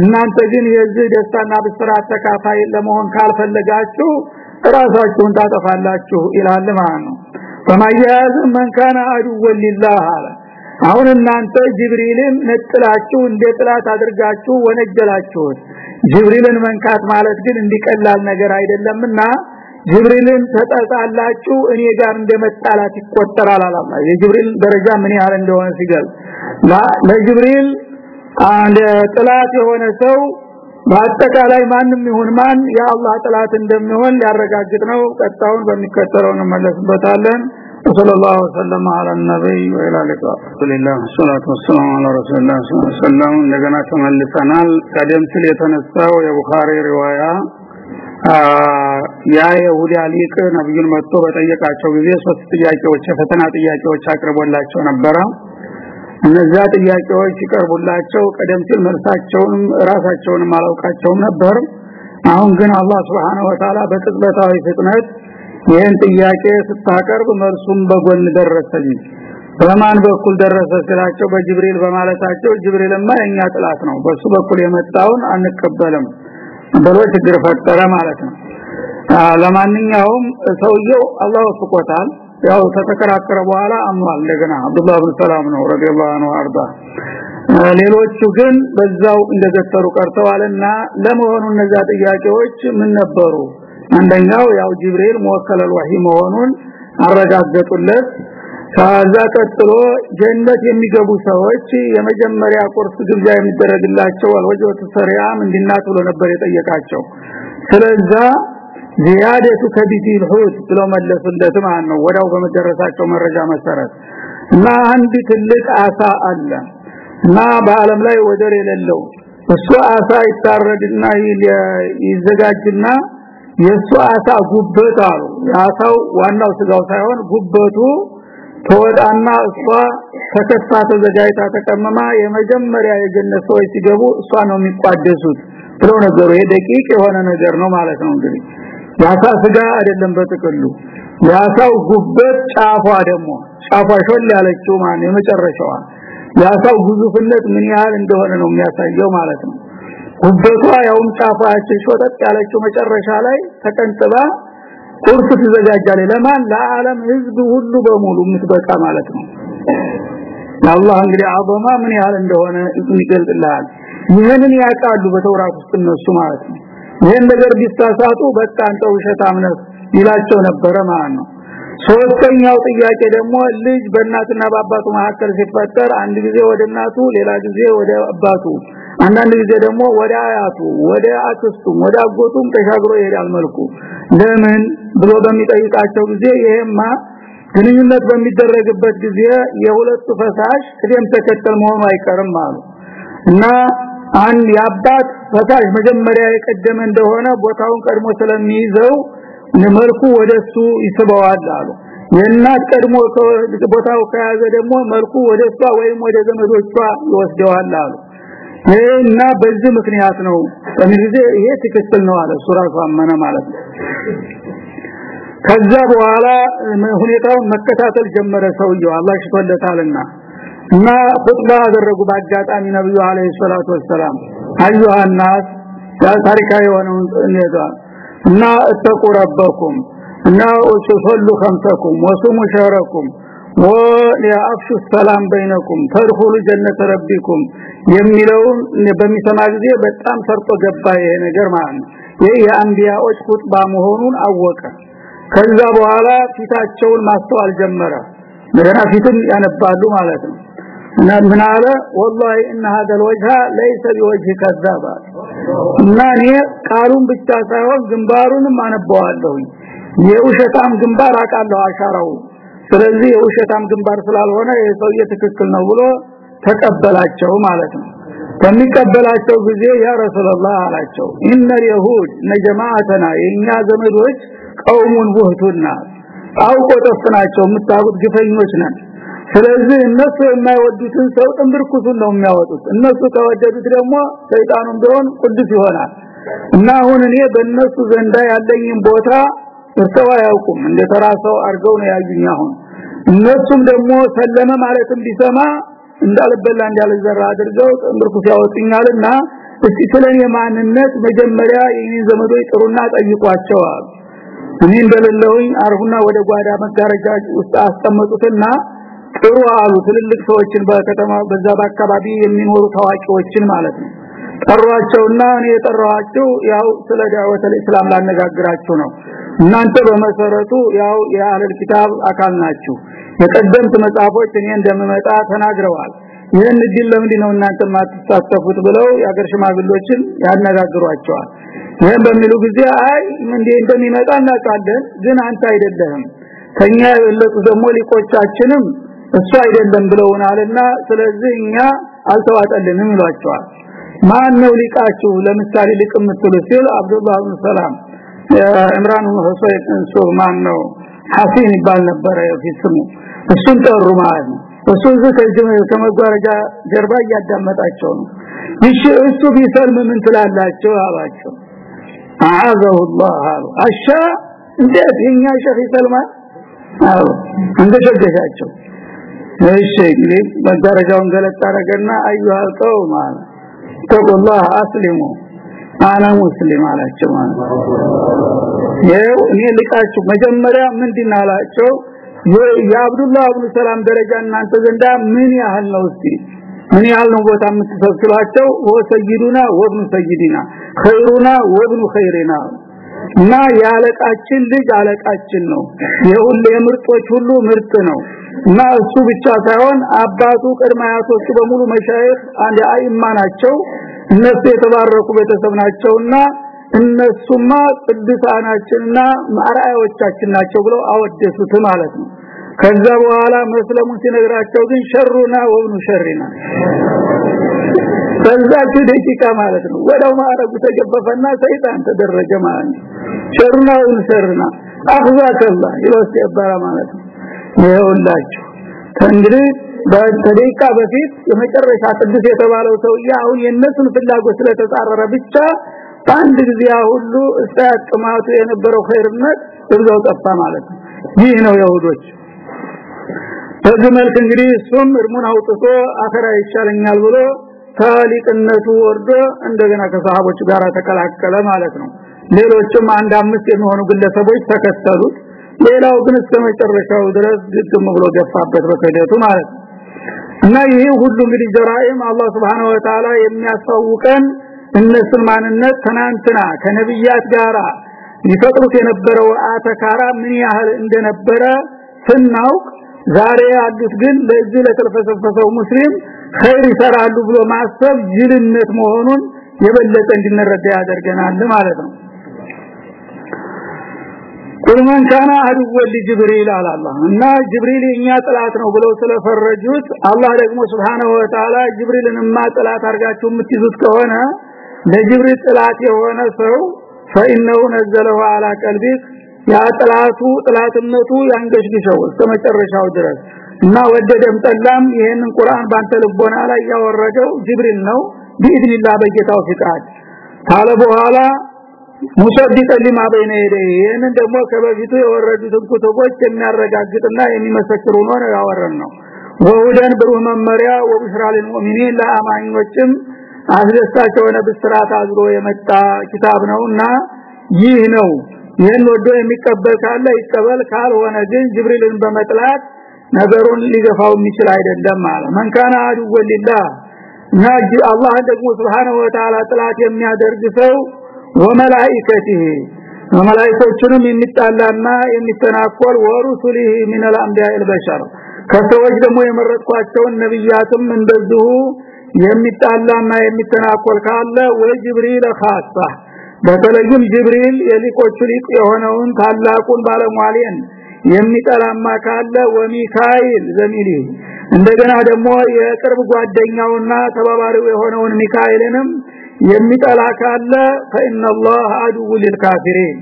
እናንተ ግን የዚህ ደስታና ብስራት ተካፋይ ለመሆን ካልፈለጋችሁ ራሳችሁን ታጠፋላችሁ ይላል ማለት ነው። በማያያዝ መን ካነ አድወ ሊላህ አለ አሁን እናንተ ጅብሪልን ነጥላችሁ እንደ ጥላት አድርጋችሁ ወነጀላችሁት ጅብሪልን መንካት ማለት ግን እንዲቀላል ነገር አይደለምና ጅብሪልን ተጣጣላችሁ እኔ ጋር እንደመጣላት ይቆጠራል አላማ። የጅብሪል ደረጃ ምን ያህል እንደሆነ ሲገልጽ ለጅብሪል አንድ ጥላት የሆነ ሰው በአጠቃላይ ማንም ይሁን ማን የአላህ ጥላት እንደሚሆን ሊያረጋግጥ ነው። ቀጣውን በሚከተለው እንመለስበታለን وصلى الله وسلم على النبي وعلى اله وصحبه الله والصلاه والسلام على رسول الله صلى الله عليه وسلم እንደገና ተመልሰናል ቀደም ሲል የተነሳው የቡኻሪ ሪዋያ ያ የሁዲ ሊቅ ነብዩን መጥቶ በጠየቃቸው ጊዜ ሶስት ጥያቄዎች የፈተና ጥያቄዎች አቅርቦላቸው ነበረ እነዛ ጥያቄዎች ሲቀርቡላቸው ቀደም ሲል መልሳቸውንም ራሳቸውንም አላውቃቸውም ነበር አሁን ግን አላህ Subhanahu Wa Ta'ala በቅጽበታዊ ፍጥነት ይህን ጥያቄ ስታቀርብ መልሱም በጎን ደረሰኝ። በማን በኩል ደረሰ ስላቸው በጅብሪል በማለታቸው ጅብሪልማ የኛ ጥላት ነው። በሱ በኩል የመጣውን አንቀበልም ብሎ ችግር ፈጠረ ማለት ነው። ለማንኛውም ሰውየው አላህ ወፍቆታል። ያው ተተከራከረ በኋላ አምኗል። እንደገና አብዱላህ ብን ሰላም ነው ረዲየላሁ ዐንሁ አርዳ ሌሎቹ ግን በዛው እንደገተሩ ቀርተዋልና ለመሆኑ እነዛ ጥያቄዎች ምን ነበሩ አንደኛው ያው ጅብሪል ሙወከለል ወሂ መሆኑን አረጋገጡለት። ከዛ ቀጥሎ ጀነት የሚገቡ ሰዎች የመጀመሪያ ቁርስ ግብዣ የሚደረግላቸው አልወጀቱ ሰሪያም እንዲናት ብሎ ነበር የጠየቃቸው። ስለዛ ዚያደቱ ከቢቲል ሁት ብለው መለሱለት ማለት ነው ወዳው በመደረሳቸው መረጃ መሰረት። እና አንድ ትልቅ አሳ አለ። እና በአለም ላይ ወደር የሌለው እሱ አሳ ይታረድና ይዘጋጅና የሱ አሳ ጉበት አሉ። የአሳው ዋናው ስጋው ሳይሆን ጉበቱ ተወዳና እሷ ተከፋ ተዘጋጅታ ተቀመማ። የመጀመሪያ የጀነት ሰዎች ሲገቡ እሷ ነው የሚቋደሱት ብለው ነገሩ። ይሄ ደቂቅ የሆነ ነገር ነው ማለት ነው እንግዲህ። ያሳ ስጋ አይደለም በጥቅሉ። ያሳው ጉበት ጫፏ ደግሞ ጫፏ ሾል ያለችው ማን? የመጨረሻዋ። ያሳው ግዙፍነት ምን ያህል እንደሆነ ነው የሚያሳየው ማለት ነው ጉበቷ ያውም ጫፏ ሾጠጥ ያለችው መጨረሻ ላይ ተቀንጥባ ቁርስ ትዘጋጃለች። ለማን? ለዓለም ህዝብ ሁሉ በሙሉ የምትበቃ ማለት ነው። አላህ እንግዲህ አበማ ምን ያህል እንደሆነ ይገልጽልሃል። ይህንን ያውቃሉ በተውራት ውስጥ እነሱ ማለት ነው። ይህን ነገር ቢሳሳቱ በቃ አንተ ውሸታም ነህ ይላቸው ነበረ ማለት ነው። ሶስተኛው ጥያቄ ደግሞ ልጅ በእናትና በአባቱ መካከል ሲፈጠር አንድ ጊዜ ወደ እናቱ ሌላ ጊዜ ወደ አባቱ አንዳንድ ጊዜ ደግሞ ወደ አያቱ ወደ አክስቱም ወደ አጎቱም ተሻግሮ ይሄዳል መልኩ። ለምን ብሎ በሚጠይቃቸው ጊዜ ይሄማ ግንኙነት በሚደረግበት ጊዜ የሁለቱ ፈሳሽ ቅደም ተከተል መሆኑ አይቀርም አሉ። እና አንድ የአባት ፈሳሽ መጀመሪያ የቀደመ እንደሆነ ቦታውን ቀድሞ ስለሚይዘው መልኩ ወደሱ ይስበዋል አሉ። የእናት ቀድሞ ቦታው ከያዘ ደግሞ መልኩ ወደሷ ወይም ወደ ዘመዶቿ ይወስደዋል አሉ እና በዚህ ምክንያት ነው በሚዜ ይሄ ትክክል ነው አለ ሱራቱ አመነ ማለት ነው ከዛ በኋላ ሁኔታውን መከታተል ጀመረ ሰውየው አላህ ሽቶለታልና እና ኹጥባ አደረጉ በአጋጣሚ ነብዩ አለይሂ ሰላቱ ወሰለም አዩሃ الناس ታሪካዊ የሆነውን እና እተቁ ረበኩም እና ወሰሉ خمسكم وصوموا شهركم ወለአፍሹ ሰላም በይነኩም ተድኹሉ ጀነተ ረቢኩም የሚለውን በሚሰማ ጊዜ በጣም ሰርጦ ገባ ይሄ ነገር ማለት ነው ይሄ የአንቢያዎች ኹጥባ መሆኑን አወቀ ከዛ በኋላ ፊታቸውን ማስተዋል ጀመረ እንደገና ፊትን ያነባሉ ማለት ነው እና ምን አለ والله ان هذا الوجه ليس بوجه كذاب እና እኔ ቃሉን ብቻ ሳይሆን ግንባሩንም አነባዋለሁ የውሸታም ግንባር አቃለሁ አሻራው ስለዚህ የውሸታም ግንባር ስላልሆነ የሰውዬ ትክክል ነው ብሎ ተቀበላቸው ማለት ነው። ከሚቀበላቸው ጊዜ ያ ረሱላህ አላቸው ኢነ የሁድ ነጀማዓተና የኛ ዘመዶች ቀውሙን ወህቱና አውቆ ጠፍናቸው የምታውቁት ግፈኞች ነን። ስለዚህ እነሱ የማይወዱትን ሰው ጥንብርኩሱን ነው የሚያወጡት። እነሱ ከወደዱት ደግሞ ሰይጣኑም ቢሆን ቅዱስ ይሆናል። እና አሁን እኔ በእነሱ ዘንዳ ያለኝን ቦታ እርተው አያውቁም። እንደ ተራሰው አርገው ነው ያዩኝ አሁን እነሱም ደግሞ ሰለመ ማለትም ቢሰማ እንዳልበላ እንዳልዘራ አድርገው ጥንብርኩስ ያወጡኛልና እስቲ ስለኔ ማንነት መጀመሪያ የኔን ዘመዶች ጥሩና ጠይቋቸዋል። እኔ እንደሌለውኝ አርሁና ወደ ጓዳ መጋረጃ ውስጥ አስቀመጡትና ጥሩ አሉ ትልልቅ ሰዎችን በከተማ በዛ በአካባቢ የሚኖሩ ታዋቂዎችን ማለት ነው። ጠሯቸውና እኔ የጠራኋቸው ያው ስለ ዳዕወተ እስላም ላነጋግራችሁ ነው። እናንተ በመሰረቱ ያው የአህለል ኪታብ አካል ናችሁ የቀደምት መጽሐፎች እኔ እንደምመጣ ተናግረዋል። ይህን እድል ለምንድን ነው እናንተ ማትሳተፉት ብለው የአገር ሽማግሎችን ያነጋግሯቸዋል። ይህን በሚሉ ጊዜ አይ እንዴ እንደሚመጣ እናውቃለን ግን አንተ አይደለህም ከኛ የበለጡ ደግሞ ሊቆቻችንም እሱ አይደለም ብለውናልና ስለዚህ እኛ አልተዋጠልንም ይሏቸዋል። ማን ነው ሊቃችሁ? ለምሳሌ ሊቅ የምትሉ ሲል አብዱላህ ሰላም ኢምራን ሁሰይን እሱ ማን ነው ሐሲን ይባል ነበረ የፊት ስሙ እሱን ጠሩ ማለት ነው እሱ ከመጓረጃ ጀርባ እያዳመጣቸው ነው ይሽ እሱ ቢሰልም ምን ትላላቸው አላቸው አዓዘሁ الله አሉ አሻ እንዴት የኛ ሸህ ይሰልማል አሉ እንደሸገሻቸው እሺ እንግዲህ መጋረጃውን ገለጥ አረገና አዩሃል ቀውም አለ ተቆላህ አስሊሙ አና ሙስሊም አላቸው ይኸው እኔ ልቃችሁ መጀመሪያ ምንድን አላቸው? የአብዱላህ ኢብኑ ሰላም ደረጃ እናንተ ዘንዳ ምን ያህል ነው እስቲ? ምን ያህል ነው ቦታ የምትሰብስሏቸው ወሰይዱና ወብኑ ሰይዲና ኸይሩና ወብኑ ኸይሪና እና ያለቃችን ልጅ አለቃችን ነው። የሁሉ የምርጦች ሁሉ ምርጥ ነው። እና እሱ ብቻ ሳይሆን አባቱ ቅድመ አያቶቹ በሙሉ መሻይኽ አንድ አይማ ናቸው እነሱ የተባረኩ ቤተሰብ ናቸውና እነሱማ ቅዱሳናችንና ማራያዎቻችን ናቸው ብለው አወደሱት ማለት ነው። ከዛ በኋላ መስለሙን ሲነግራቸው ግን ሸሩና ወብኑ ሸሪና በዛች ደቂቃ ማለት ነው። ወዳው ማረጉ ተገፈፈና ሰይጣን ተደረገ ማለት ነው። ሸሩና ወብኑ ሸሪና አخذከላ ይወስ ይባራ ማለት ነው። ይኸውላችሁ እንግዲህ በደቂቃ በፊት የመጨረሻ ቅዱስ የተባለው ሰውዬ አሁን የነሱን ፍላጎት ስለተጻረረ ብቻ በአንድ ጊዜ ሁሉ እስታያጥማቱ የነበረው ኸይርነት እዛው ጠፋ ማለት ነው። ይህ ነው የሁዶች በዚህ መልክ እንግዲህ እሱም እርሙን አውጥቶ አኸራ ይሻለኛል ብሎ ታሊቅነቱ ወርዶ እንደገና ከሰሃቦች ጋር ተቀላቀለ ማለት ነው። ሌሎችም አንድ አምስት የሚሆኑ ግለሰቦች ተከተሉት። ሌላው ግን እስከ መጨረሻው ድረስ ግጥም ብሎ ገፋበት በከደቱ ማለት ነው እና ይሄ ሁሉ እንግዲህ ጀራኢም አላህ Subhanahu Wa Ta'ala የሚያሳውቀን እነሱን ማንነት ትናንትና ከነብያት ጋራ ሊፈጥሩት የነበረው አተካራ ምን ያህል እንደነበረ ስናውቅ ዛሬ ያሉት ግን ለዚህ ለተልፈሰፈሰው ሙስሊም ኸይር ይሰራሉ ብሎ ማሰብ ጅልነት መሆኑን የበለጠ እንድንረዳ ያደርገናል ማለት ነው ቁልማን ካና አድወ ለጅብሪል አላህ እና ጅብሪል የኛ ጥላት ነው ብለው ስለፈረጁት አላህ ደግሞ Subhanahu Wa Ta'ala ጅብሪልንማ ጥላት አርጋችሁ የምትይዙት ከሆነ ለጅብሪል ጥላት የሆነ ሰው فإنه نزله على قلبك ያ ጥላቱ ጥላትነቱ ያንገሽግሸው እስከ መጨረሻው ድረስ እና ወደደም ጠላም ይሄንን ቁርአን ባንተ ልቦና ላይ ያወረደው ጅብሪል ነው ቢኢድኒላህ በጌታው ፍቃድ ካለ በኋላ ሙሰዲቀ ሊማ በይነ ይደይ ይሄንን ደግሞ ከበፊቱ የወረዱትን ኩቱቦች የሚያረጋግጥና የሚመሰክሩ ነው ያወረን ነው ወሁደን ብሩህ መመሪያ ወብሽራ ለልሙእሚኒን ለአማኞችም አስደሳች የሆነ ብስራት አዝሮ የመጣ ኪታብ ነውና ይህ ነው። ይህን ወዶ የሚቀበል ካለ ይቀበል ካልሆነ ግን ጅብሪልን በመጥላት ነገሩን ሊገፋው የሚችል አይደለም ማለት ማን ካና አድወ ሊላህ። ናጂ አላህ ደግሞ Wa Ta'ala ጥላት የሚያደርግ ሰው ወመላእክته ወመላእክቶቹንም የሚጣላና የሚተናኮል ወሩሱሊሂ ሚን አልአንቢያኢል በሸር ከሰዎች ደግሞ የመረጥኳቸውን ነብያትም እንደዚሁ የሚጣላና የሚተናኮል ካለ ወይ ጅብሪል ኻሳ በተለይም ጅብሪል የሊቆቹ ሊቅ የሆነውን ታላቁን ባለሟሌን የሚጠላማ ካለ ወሚካኤል ዘሚሊ እንደገና ደግሞ የቅርብ ጓደኛውና ተባባሪው የሆነውን ሚካኤልንም የሚጠላ ካለ ፈኢነላህ አዱው ሊልካፊሪን።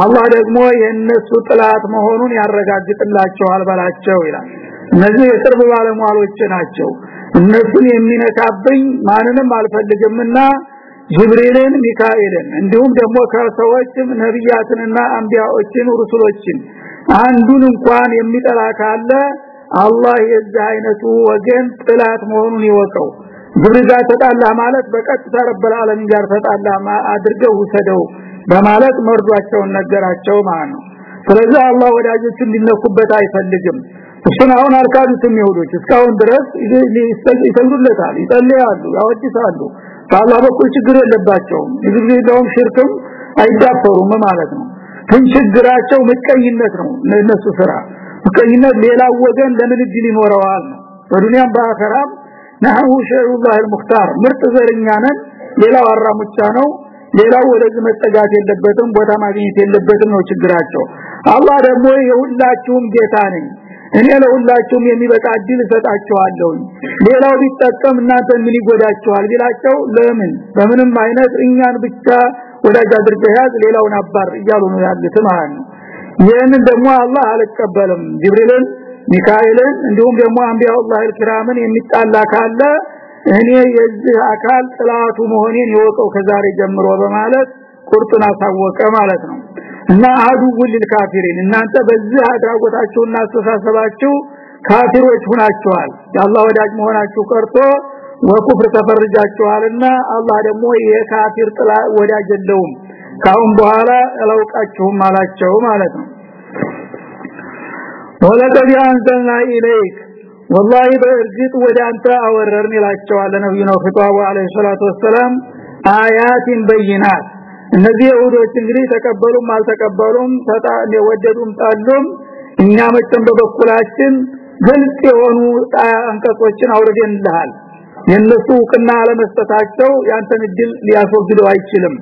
አላህ ደግሞ የነሱ ጥላት መሆኑን ያረጋግጥላቸዋል በላቸው ይላል። እነዚህ የቅርብ ባለሟሎች ናቸው። እነሱን የሚነካብኝ ማንንም አልፈልግምና ጅብሪልን ሚካኤልን እንዲሁም ደግሞ ከሰዎችም ነቢያትንና አንቢያዎችን ሩሱሎችን አንዱን እንኳን የሚጠላ ካለ አላህ የዚህ አይነቱ ወገን ጥላት መሆኑን ይወቀው። ጋር ተጣላ ማለት በቀጥታ ረበል ዓለሚን ጋር ተጣላ አድርገው ውሰደው በማለት መርዷቸውን ነገራቸው ማለት ነው። ስለዚህ አላህ ወዳጆቹ እንዲነኩበት አይፈልግም። እሱን አሁን አልካዱትም ይሁዶች እስካሁን ድረስ ይሰግዱለታል ይጸልያሉ ያወድሳሉ። በአላህ በኩል ችግር የለባቸውም። እንግዲህ ደውም ሽርክም አይዳፈሩም ማለት ነው። ግን ችግራቸው ምቀኝነት ነው ለነሱ ስራ። ምቀኝነት ሌላ ወገን ለምን እድል ይኖረዋል? በዱንያም በአኸራም ነሐሁ ሸሩላህ المختار ምርጥ ዘርኛ ነን ሌላው አራሙቻ ነው ሌላው ወደዚህ መጠጋት የለበትም ቦታ ማግኘት የለበትም ነው ችግራቸው አላህ ደግሞ የሁላችሁም ጌታ ነኝ እኔ ለሁላችሁም የሚበቃ እድል እሰጣችኋለሁ ሌላው ቢጠቀም እናንተ ምን ይጎዳችኋል ቢላቸው ለምን በምንም አይነት እኛን ብቻ ወዳጅ አድርገህ ያዝ ሌላውን አባር እያሉ ነው ያሉት ማለት ነው ይህንን ደግሞ አላህ አልቀበልም ጅብሪልን ሚካኤልን እንዲሁም ደግሞ አንቢያውላህ الكرامን የሚጣላ ካለ እኔ የዚህ አካል ጥላቱ መሆኔን ይወቀው ከዛሬ ጀምሮ በማለት ቁርጡን አሳወቀ ማለት ነው። እና አዱ ወልል ካፊሪን እናንተ በዚህ አድራጎታችሁና አስተሳሰባችሁ ካፊሮች ሆናችኋል ያላህ ወዳጅ መሆናችሁ ቀርቶ ወኩፍር ተፈርጃችኋልና አላህ ደግሞ የካፊር ጥላ ወዳጅ የለውም። ካሁን በኋላ አላውቃችሁም አላቸው ማለት ነው። ولقد أنزلنا إليك። ወላሂ በእርግጥ ወደ አንተ አወረርን ይላቸዋል ነብዩ ነው ፍቃው አለይሂ ሰላቱ ወሰለም አያቲን በይናት። እነዚህ ይሁዶች እንግዲህ ተቀበሉም አልተቀበሉም ተጣ ወደዱም ጣሉም እኛ መጨም በበኩላችን ግልጽ የሆኑ አንቀጾችን አውርደንልሃል። የነሱ እውቅና አለመስጠታቸው ያንተን እድል ሊያስወግደው አይችልም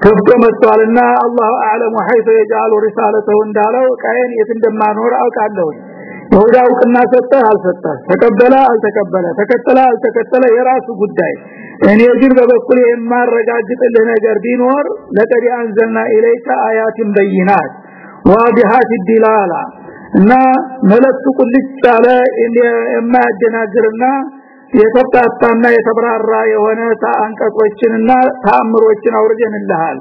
ከፍቶ መጥቷልና አላሁ አለም ሐይፈ የጃሉ ሪሳለተው እንዳለው ቃየን የት እንደማኖር አውቃለሁ። ይሁዳ እውቅና ሰጠ አልሰጠ ተቀበለ አልተቀበለ? ተከተለ አልተከተለ የራሱ ጉዳይ። እኔ ግን በበኩል የማረጋግጥልህ ነገር ቢኖር ለቀድ አንዘልና ኢለይከ አያትን በይናት ዋዲሃት ዲላላ እና መለክቱ ቁልጭ ያለ የማያደናግርና የተጣጣና የተብራራ የሆነ አንቀጾችንና ታምሮችን አውርደንልሃል።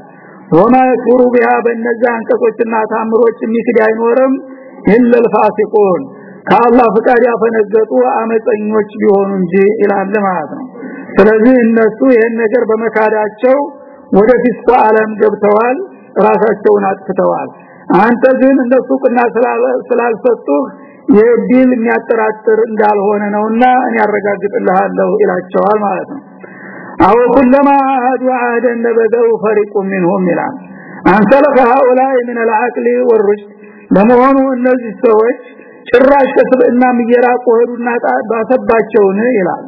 ወማ ይኩሩ ቢያ በእነዚህ አንቀጾችና ታምሮች የሚክድ አይኖርም ኢለል ፋሲቁን። ከአላህ ፍቃድ ያፈነገጡ አመፀኞች ቢሆኑ እንጂ ይላል ማለት ነው። ስለዚህ እነሱ ይሄን ነገር በመካዳቸው ወደ ፊስቁ ዓለም ገብተዋል ራሳቸውን አጥፍተዋል። አንተ ግን እነሱ ቅና ስላልሰጡህ የዲል የሚያጠራጥር እንዳልሆነ ነውና እኔ ያረጋግጥልሃለሁ ይላቸዋል ማለት ነው አው ኩለማ አህዱ አህደን ነበደው ፈሪቁ منهم ይላል አንተ ለሃኡላይ من العقل والرشد ለመሆኑ እነዚህ ሰዎች ጭራሽ ከስብዕናም እየራቁ ሄዱና ባሰባቸውን ይላል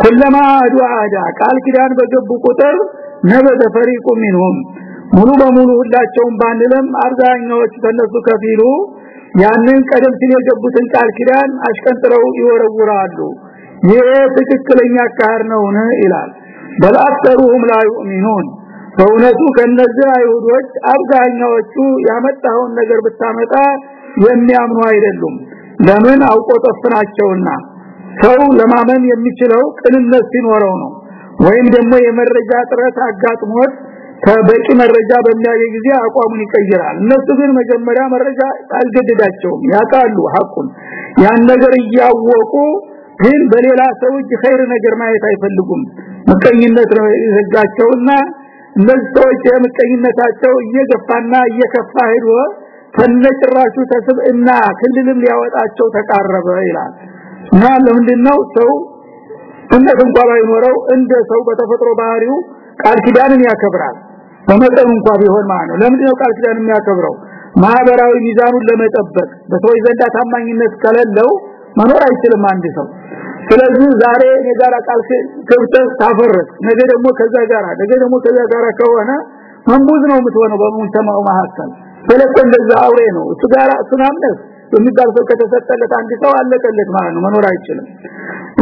ኩለማ አህዱ አህዳ ቃል ኪዳን በገቡ ቁጥር ነበደ ፈሪቁ منهم ሙሉ በሙሉ ሁላቸውም ባንልም አብዛኛዎቹ ከነሱ ከፊሉ ያንን ቀደም ሲል የገቡትን ቃል ኪዳን አሽቀንጥረው ይወረውራሉ። ይሄ ትክክለኛ አካር ነው ይላል። በላአክተሩሁም ላ ዩእሚኑን። በእውነቱ ከነዚህ አይሁዶች አብዛኛዎቹ ያመጣውን ነገር ብታመጣ የሚያምኑ አይደሉም። ለምን? አውቆ ጠፍናቸውና። ሰው ለማመን የሚችለው ቅንነት ሲኖረው ነው። ወይም ደግሞ የመረጃ ጥረት አጋጥሞት ከበቂ መረጃ በሚያገኝ ጊዜ አቋሙን ይቀይራል። እነሱ ግን መጀመሪያ መረጃ አልገደዳቸውም ያቃሉ ሐቁን። ያን ነገር እያወቁ ግን በሌላ ሰው እጅ ኸይር ነገር ማየት አይፈልጉም። መቀኝነት ነው ይዘጋቸውና እነዚህ ሰዎች የምቀኝነታቸው እየገፋና እየከፋ ሄዶ ከነጭራሹ ተስብእና ክልልም ሊያወጣቸው ተቃረበ ይላል። እና ለምንድነው ሰው እምነት እንኳን ባይኖረው እንደ ሰው በተፈጥሮ ባህሪው ቃል ኪዳንን ያከብራል በመጠኑ እንኳን ቢሆን ማለት ነው። ለምንድነው ቃል ኪዳን የሚያከብረው? ማህበራዊ ሚዛኑን ለመጠበቅ። በሰዎች ዘንድ ታማኝነት ከሌለው መኖር አይችልም አንድ ሰው። ስለዚህ ዛሬ የጋራ ቃል ከብተህ ታፈረስ ነገ ደግሞ ከዛ ጋራ ነገ ደግሞ ከዛ ጋራ ከሆነ መንቡዝ ነው የምትሆነው በሙንተማው መካከል ስለዚህ እንደዛ አውሬ ነው። እሱ ጋራ ሱናምነስ የሚባል ሰው ከተሰጠለት አንድ ሰው አለቀለት ማለት ነው። መኖር አይችልም።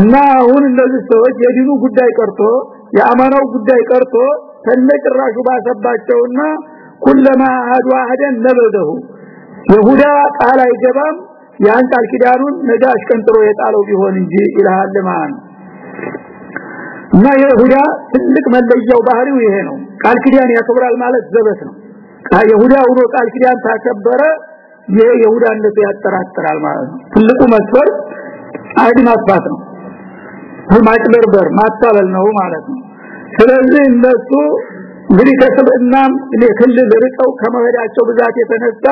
እና አሁን እነዚህ ሰዎች የዲኑ ጉዳይ ቀርቶ የአማናው ጉዳይ ቀርቶ ተነጭራሹ ባሰባቸውና ኩለማ አህዱ አህደን ነበደሁ ይሁዳ ቃል አይገባም። ያን ቃል ኪዳኑን ነገ አሽቀንጥሮ የጣለው ቢሆን እንጂ ይላል ማለት እና ይሁዳ ትልቅ መለያው ባህሪው ይሄ ነው። ቃል ኪዳን ያከብራል ማለት ዘበት ነው። ይሁዳ ሆኖ ቃል ኪዳን ታከበረ የይሁዳነቱ ያጠራጥራል ማለት ነው። ትልቁ መስፈር አይድ ማጥፋት ነው። ማጭበርበር ማታለል ነው ማለት ነው ስለዚህ እነሱ እንግዲህ ከስብዕናም ክልል ርቀው ከመሄዳቸው ብዛት የተነሳ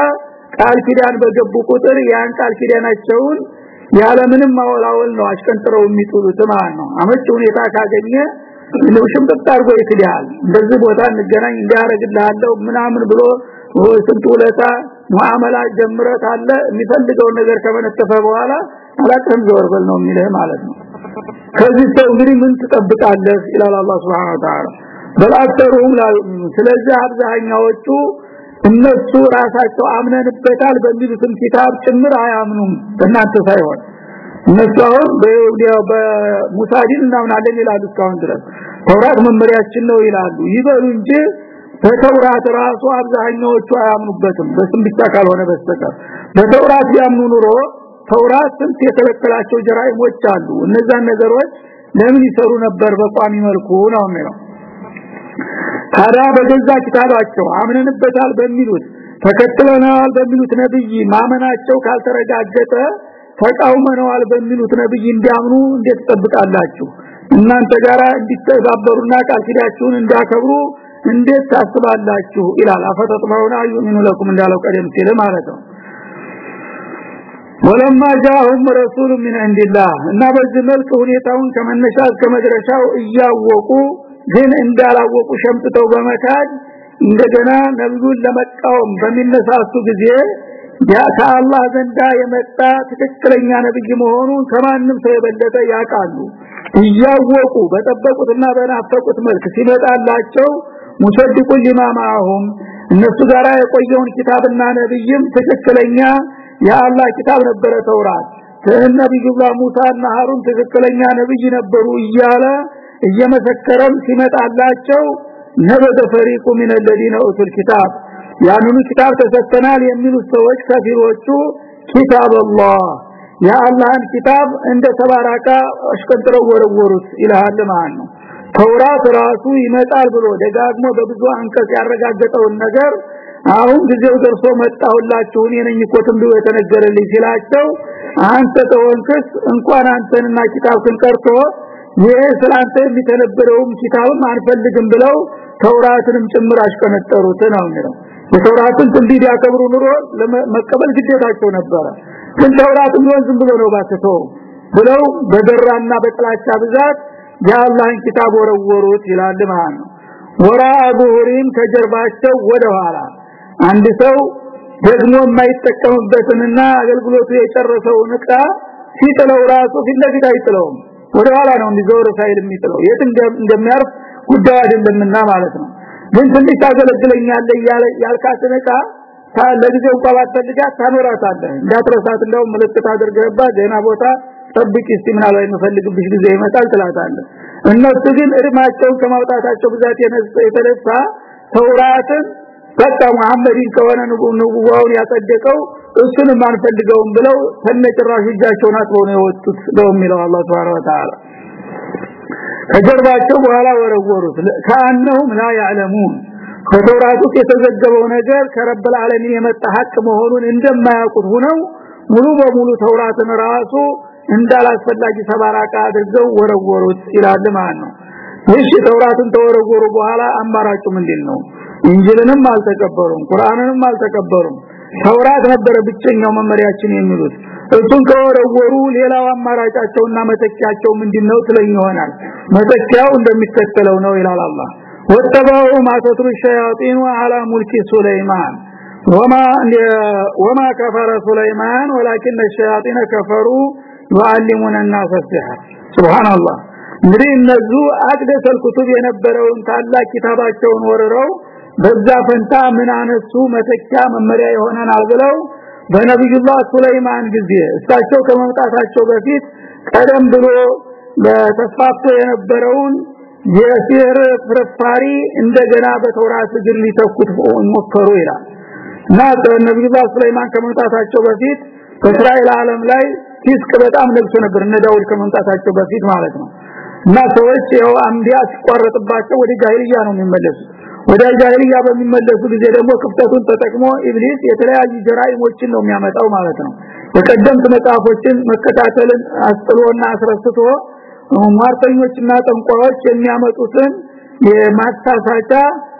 ቃል ኪዳን በገቡ ቁጥር ያን ቃል ኪዳናቸውን ያለምንም ማወላወል ነው አሽቀንጥረው የሚጥሉት ማለት ነው። አመች ሁኔታ ካገኘ ነው ሽምጥጥ አድርጎ ይክዳል እንደዚህ ቦታ እንገናኝ እንዲያረግልሃለሁ ምናምን ብሎ ስንት ውለታ ሙአመላ ጀምረት አለ የሚፈልገውን ነገር ከመነተፈ በኋላ አላቀም ዘወርበል ነው የሚልህ ማለት ነው ከዚህ ሰው እንግዲህ ምን ትጠብቃለህ ይላል አላህ Subhanahu Wa Ta'ala? በላተሩም ላይ ስለዚህ አብዛኛዎቹ እነሱ ራሳቸው አምነንበታል በሚሉትም ኪታብ ጭምር አያምኑም። እናንተ ሳይሆን እነሱ አሁን በሙሳዲን እናምናለን ይላሉ እስካሁን ድረስ። ተውራት መመሪያችን ነው ይላሉ። ይበሉ እንጂ በተውራት ራሱ አብዛኛዎቹ አያምኑበትም። በስም ብቻ ካልሆነ በስተቀር በተውራት ያምኑ ኑሮ ተውራት ስንት የተከለከላቸው ጀራኢሞች አሉ? እነዛን ነገሮች ለምን ይሰሩ ነበር? በቋሚ መልኩ ነው የሚለው። ታዲያ በገዛ ኪታባቸው አምነንበታል በሚሉት ተከትለናል በሚሉት ነብይ ማመናቸው ካልተረጋገጠ ተቃውመነዋል በሚሉት ነብይ እንዲያምኑ እንዴት ተጠብቃላችሁ እናንተ ጋራ እንዲተባበሩና ቃል ኪዳችሁን እንዲያከብሩ እንዴት ታስባላችሁ? ይላል። አፈተጥማውና ይኡሚኑ ለኩም እንዳለው ቀደም ሲል ማለት ነው ወለማ ጃሁም ረሱሉ ምን እንዲላህ እና በዚህ መልክ ሁኔታውን ከመነሻ እስከ መድረሻው እያወቁ ግን እንዳላወቁ ሸምጥተው በመካድ እንደገና ነብዩን ለመቃወም በሚነሳሱ ጊዜ ከአላህ ዘንዳ የመጣ ትክክለኛ ነብይ መሆኑን ከማንም ሰው የበለጠ ያውቃሉ። እያወቁ በጠበቁትና በናፈቁት መልክ ሲመጣላቸው ሙሰድቁ ሊማማሁም እነሱ ጋራ የቆየውን ኪታብና ነብይም ትክክለኛ የአላህ ኪታብ ነበረ ተውራት ከነብዩላህ ሙሳና ሀሩን ትክክለኛ ነብይ ነበሩ እያለ እየመሰከረም ሲመጣላቸው ነበደ ፈሪቁ من الذين اوتوا الكتاب ያንኑ ኪታብ ተሰጥተናል የሚሉ ሰዎች ከፊሮቹ ኪታብ አላህ የአላህን ኪታብ እንደ ተባራካ አሽቀንጥረው ወረወሩት ይላል ማለት ነው ተውራት ራሱ ይመጣል ብሎ ደጋግሞ በብዙ አንቀጽ ያረጋገጠውን ነገር አሁን ጊዜው ደርሶ መጣሁላችሁ እኔ ነኝ እኮ ትንቢው የተነገረልኝ ሲላቸው አንተ ተወንክስ እንኳን አንተንና ኪታብን ቀርቶ ይሄ ስላንተ የሚተነበረውም ኪታብም አንፈልግም ብለው ተውራትንም ጭምር አሽቀነጠሩት ነው የሚለው። የተውራትን ትንቢት ያከብሩ ኑሮ መቀበል ግዴታቸው ነበረ። ግን ተውራትም ቢሆን ዝም ብሎ ነው ባተተው ብለው በደራና በጥላቻ ብዛት የአላህን ኪታብ ወረወሩት ይላል ማለት ነው። ወራ ዙሁሪን ከጀርባቸው ወደ ኋላ አንድ ሰው ደግሞ የማይጠቀምበትንና አገልግሎቱ የጨረሰውን ዕቃ ሲጥለው ራሱ ፊት ለፊት አይጥለውም። ወደ ነው እንዲዞር ሳይል የሚጥለው። የት እንደሚያርፍ ጉዳይ አይደለምና ማለት ነው። ግን ትንሽ ታገለግለኛለህ ያለ ያልካትን ዕቃ ለጊዜው እንኳን ባትፈልጋት ታኖራታለህ። እንዳትረሳት እንደው ምልክት አድርገህባት ደህና ቦታ ጠብቂ እስቲ ምናልባት የምፈልግብሽ ጊዜ ይመጣል ትላታለህ። እነሱ ግን እርማቸውን ከማውጣታቸው ብዛት የተነሳ ተውራትን በቃ መሐመድን ከሆነ ንጉዋውን ያጸደቀው እሱንም አንፈልገውም ብለው ተነጭራሽ እጃቸውን አጥበው ነው የወጡት ነው የሚለው አላህ Subhanahu Wa Ta'ala ከጀርባቸው በኋላ ወረወሩት። ከአንነሁም ላ ያዕለሙን። ከተውራቱ የተዘገበው ነገር ከረበል ዓለሚን የመጣ ሀቅ መሆኑን እንደማያውቁት ሆነው ሙሉ በሙሉ ተውራትን ራሱ እንዳላስፈላጊ ሰባራቃ አድርገው ወረወሩት ይላል ማለት ነው። እሺ ተውራትን ተወረወሩ በኋላ አማራጩ ምንድነው እንጅልንም አልተቀበሉም ቁርአንንም አልተቀበሉም ተውራት ነበረ ብቸኛው መመሪያችን የሚሉት እሱን ከወረወሩ ሌላው አማራጫቸውና መተኪያቸው ምንድነው ስለኝ ይሆናል መተኪያው እንደሚከተለው ነው ይላል አላህ ወተባው ማተትሩ ሸያጢን على ملك سليمان وما وما كفر سليمان ولكن الشياطين كفروا يعلمون الناس السحر سبحان الله እንግዲህ እነሱ አቅደሰል ኩቱብ የነበረውን ታላቅ ኪታባቸውን ወርረው በዛ ፈንታ ምን አነሱ? መተኪያ መመሪያ ይሆነናል ብለው በነብዩላህ ሱለይማን ጊዜ እሳቸው ከመምጣታቸው በፊት ቀደም ብሎ በተስፋፍቶ የነበረውን የሲር ፍርፋሪ እንደገና በተውራት ግር ሊተኩት ሞከሩ ይላል። እና ነብዩላህ ሱለይማን ከመምጣታቸው በፊት በእስራኤል ዓለም ላይ ፊስቅ በጣም ነግሶ ነበር እነ ዳውድ ከመምጣታቸው በፊት ማለት ነው። እና ሰዎች ያው አንቢያ ሲቋረጥባቸው ወደ ጃሂልያ ነው የሚመለሱት ወደ ጃሂልያ በሚመለሱ ጊዜ ደግሞ ክፍተቱን ተጠቅሞ ኢብሊስ የተለያዩ ጀራኢሞችን ነው የሚያመጣው ማለት ነው። የቀደምት መጽሐፎችን መከታተልን አስጥሎና አስረስቶ ሟርተኞችና ጠንቋዮች የሚያመጡትን የማሳሳቻ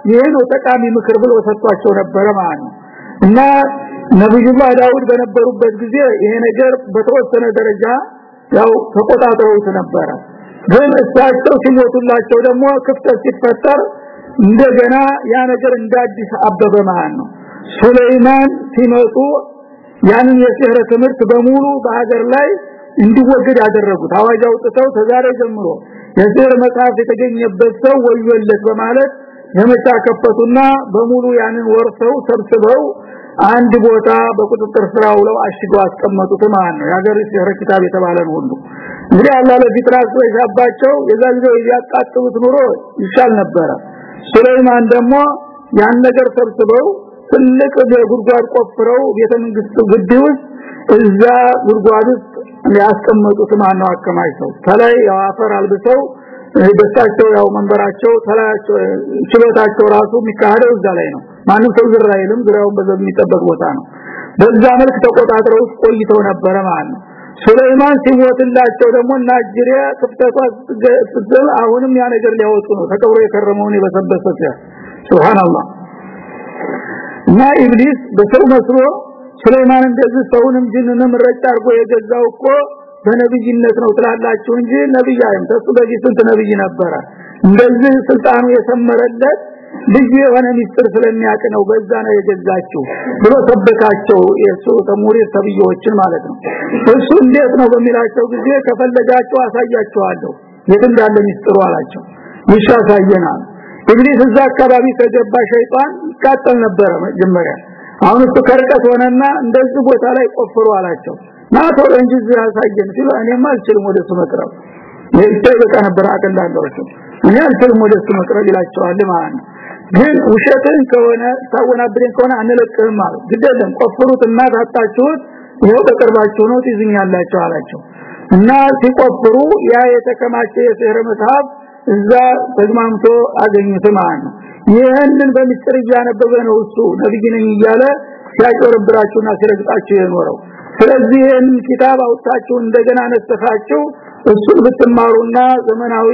ይሄ ነው ጠቃሚ ምክር ብሎ ሰጥቷቸው ነበረ ማለት ነው። እና ነብዩላህ ዳውድ በነበሩበት ጊዜ ይሄ ነገር በተወሰነ ደረጃ ያው ተቆጣጥረውት ነበረ። ግን እሳቸው ሲሞቱላቸው ደግሞ ክፍተት ሲፈጠር እንደገና ያ ነገር እንዳዲስ አበበ ማለት ነው። ሱለይማን ሲመጡ ያንን የሲህር ትምህርት በሙሉ በሀገር ላይ እንዲወገድ ያደረጉት። አዋጅ አውጥተው ተዛሬ ጀምሮ የሲህር መጽሐፍ የተገኘበት ሰው ወዮለት በማለት ዘመቻ ከፈቱና በሙሉ ያንን ወርሰው ሰብስበው አንድ ቦታ በቁጥጥር ስር አውለው አሽገው አስቀመጡት ማለት ነው። የሀገር ሲህር ኪታብ የተባለን ሁሉ እንግዲህ አላህ ለፊትራስ ይሻባቸው የዛን ጊዜ ያቃጥሉት ኑሮ ይሻል ነበረ ሱለይማን ደግሞ ያን ነገር ሰብስበው ትልቅ ጉድጓድ ቆፍረው ቤተ መንግስት ግቢ እዛ ጉድጓድ ውስጥ ያስቀመጡት ማነው? አከማይተው ያው አፈር አልብሰው በሳቸው ያው መንበራቸው ተላያቸው ችሎታቸው ራሱ የሚካሄደው እዛ ላይ ነው። ማንም ሰው ዝራ አይልም። ግራውን የሚጠበቅ ቦታ ነው። በዛ መልክ ተቆጣጥረው ቆይተው ነበረ ማለት ነው ሱለይማን ሲሞትላቸው ደግሞ ናጅሪያ ክፍተቷ ስትዘል አሁንም ያ ነገር ሊያወጡ ነው። ተቀብሮ የከረመውን የበሰበሰ ሲያ ሱብሃንአላህ። እና ኢብሊስ በሰው መስሎ ሱለይማን እንደዚህ ሰውንም ጅንንም ረጭ አድርጎ የገዛው እኮ በነብይነት ነው ትላላችሁ እንጂ ነብይ አይም ተሱ በዚህ ስንት ነብይ ነበረ? እንደዚህ ስልጣኑ የሰመረለት ልዩ የሆነ ሚስጥር ስለሚያውቅ ነው በዛ ነው የገዛችሁ ብሎ ሰበካቸው የሱ ተሙሪር ተብዮችን ማለት ነው። እሱ እንዴት ነው በሚላቸው ጊዜ ከፈለጋቸው አሳያቸዋለሁ የት እንዳለ ሚስጥሩ አላቸው። ይሻሳየናል ኢብሊስ እዛ አካባቢ ከገባ ሸይጣን ይቃጠል ነበረ መጀመሪያ። አሁን እሱ ከርቀት ሆነና እንደዚህ ቦታ ላይ ቆፍሩ አላቸው። ናቶ እንጂ ያሳየን ሲሉ እኔማ አልችልም ወደ እሱ መቅረብ። ይሄ በቃ ነበር አቀላለው እኔ አልችልም ወደ እሱ መቅረብ ይላቸዋል ማለት ነው ግን ውሸትን ከሆነ ታወናብረን ከሆነ አንለቅህም ማለት ግደለም ቆፍሩትና ታጣችሁት ይሄው ተቀርባችሁ ነው ትይዝኛላችሁ አላቸው። እና ሲቆፍሩ ያ የተከማቸ የሲህር መጽሐፍ እዛ ተግማምቶ አገኙት ማለት ነው። ይህንን በሚስጥር እያነበበ ነው እሱ ነብይ ነኝ እያለ ሲያጮርብራችሁና ሲረግጣችሁ የኖረው። ስለዚህ ይህን ኪታብ አውጣችሁ እንደገና ነስተፋችሁ እሱን ብትማሩና ዘመናዊ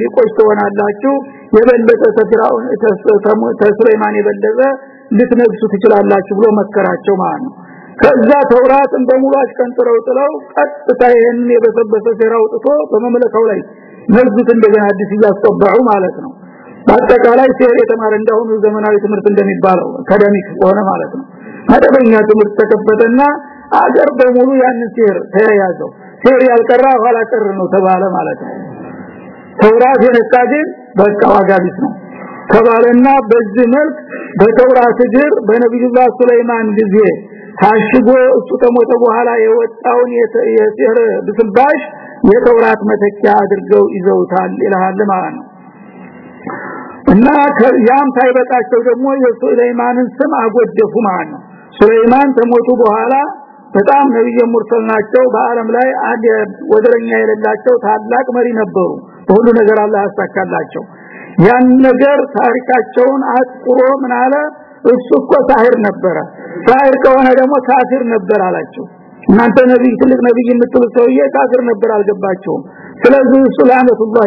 ሊቆች ትሆናላችሁ የበለጠ ተፍራውን ተስለይማን የበለጠ ልትነግሱ ትችላላችሁ ብሎ መከራቸው ማለት ነው። ከዛ ተውራትን በሙሉ አሽቀንጥረው ጥለው ቀጥታ ይሄን የበሰበሰ ሴራ አውጥቶ በመመለካው ላይ ነግዙት እንደገና አዲስ እያስጠባው ማለት ነው። በአጠቃላይ ሴር የተማረ እንደሆኑ ዘመናዊ ትምህርት እንደሚባለው አካዳሚክ ሆነ ማለት ነው። መደበኛ ትምህርት ተከፈተና አገር በሙሉ ያን ሴር ተያያዘው። ሴር ያልቀራ ኋላ ቀር ነው ተባለ ማለት ነው። ተውራት የነሳ ግን በቃ ዋጋ ነው። ተባለና በዚህ መልክ በተውራት እግር በነብዩላህ ሱለይማን ጊዜ ታሽጎ እሱ ከሞተ በኋላ የወጣውን የሴር ብስባሽ የተውራት መተኪያ አድርገው ይዘውታል ይላል ማለት ነው። እና ያም ሳይበቃቸው ደግሞ የሱለይማንን ስም አጎደፉ ማለት ነው። ሱለይማን ከሞቱ በኋላ በጣም ነብይ ሙርሰል ናቸው። በአለም ላይ አንድ ወደረኛ የሌላቸው ታላቅ መሪ ነበሩ በሁሉ ነገር አላህ ያሳካላቸው። ያን ነገር ታሪካቸውን አጥቁሮ ምን አለ? እሱ እኮ ሳሂር ነበረ። ሳሂር ከሆነ ደግሞ ካፊር ነበር አላቸው። እናንተ ነብይ ትልቅ ነብይ የምትሉ ሰውዬ ካፊር ነበር አልገባቸውም። ስለዚህ እሱ ለአነቱላህ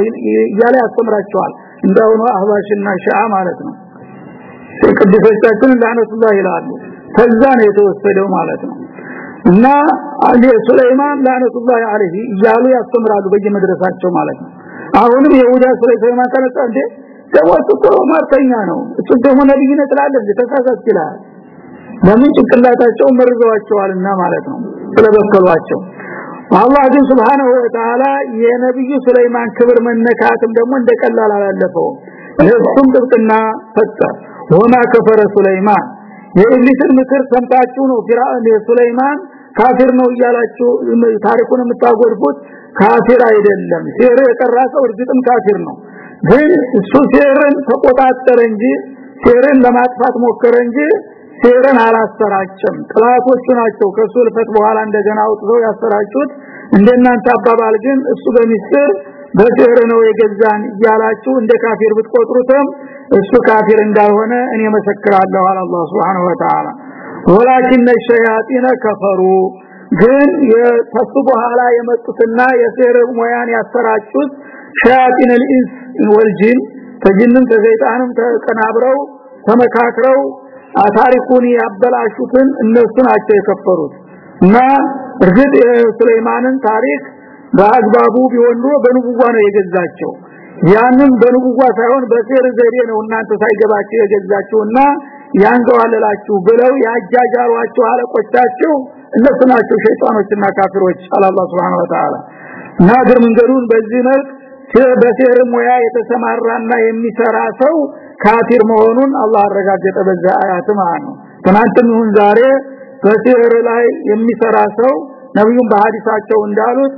እያለ ያስተምራቸዋል። እንደሆነ አህባሽና ሻአ ማለት ነው። ቅዱሶቻችን ለአነቱላህ ይላሉ። ከዛ ነው የተወሰደው ማለት ነው። እና አሊ ሱለይማን ለአነቱላህ አለይሂ እያሉ ያስተምራሉ በየመድረሳቸው ማለት ነው አሁንም የሁዳ ሱለይማን ተነሳ እንዴ? ደሞት እኮ ማርተኛ ነው። እሱ ደግሞ ነብይ ነው ትላለህ ተሳሳት ይላል። ለምን ጭንቅላታቸው መርዘዋቸዋልና ማለት ነው። ስለበከሏቸው። አላህ ግን Subhanahu Wa የነብዩ ሱለይማን ክብር መነካትም ደግሞ እንደቀላል አላለፈው ለሱም ጥብቅና ፈጠ። ወማ ከፈረ ሱለይማን። የኢብሊስን ምክር ሰምታችሁ ነው? ፊራን ሱለይማን ካፊር ነው እያላችሁ ታሪኩን የምታጎድፉት ካፊር አይደለም ሴር የቀራ ሰው እርግጥም ካፊር ነው ግን እሱ ሴርን ተቆጣጠረ እንጂ ሴርን ለማጥፋት ሞከረ እንጂ ሴርን አላሰራጨም ጥላቶቹ ናቸው ከሱ ልፈት በኋላ እንደገና አውጥተው ያሰራጩት እንደናንተ አባባል ግን እሱ በሚስጥር በሴር ነው የገዛን እያላችሁ እንደ ካፊር ብትቆጥሩትም እሱ ካፊር እንዳልሆነ እኔ መሰክራለሁ አለ አላህ Subhanahu Wa Ta'ala ወላኪን الشياطين كفروا ግን የተሱ በኋላ የመጡትና የሴር ሙያን ያሰራጩት ሸያጢን الانس والجن ከጅንም ከሰይጣንም ተቀናብረው ተመካክረው ታሪኩን ያበላሹትን እነሱ ናቸው የከፈሩት እና እርግጥ ሱለይማንን ታሪክ በአግባቡ ቢሆን ኑሮ በንጉዋ ነው የገዛቸው ያንም በንጉዋ ሳይሆን በሴር ዘዴ ነው እናንተ ሳይገባችሁ የገዛችሁና ያንገዋለላችሁ ብለው ያጃጃሯቸው አለቆቻቸው እነሱ ናቸው ሸይጣኖችና ካፊሮች አላህ Subhanahu Wa Ta'ala እና እግር መንገዱን በዚህ መልክ በሴር ሙያ የተሰማራና የሚሰራ ሰው ካፊር መሆኑን አላህ አረጋገጠ በዛ አያት ማለት ነው ትናንትም ይሁን ዛሬ በሴር ላይ የሚሰራ ሰው ነብዩም በሐዲሳቸው እንዳሉት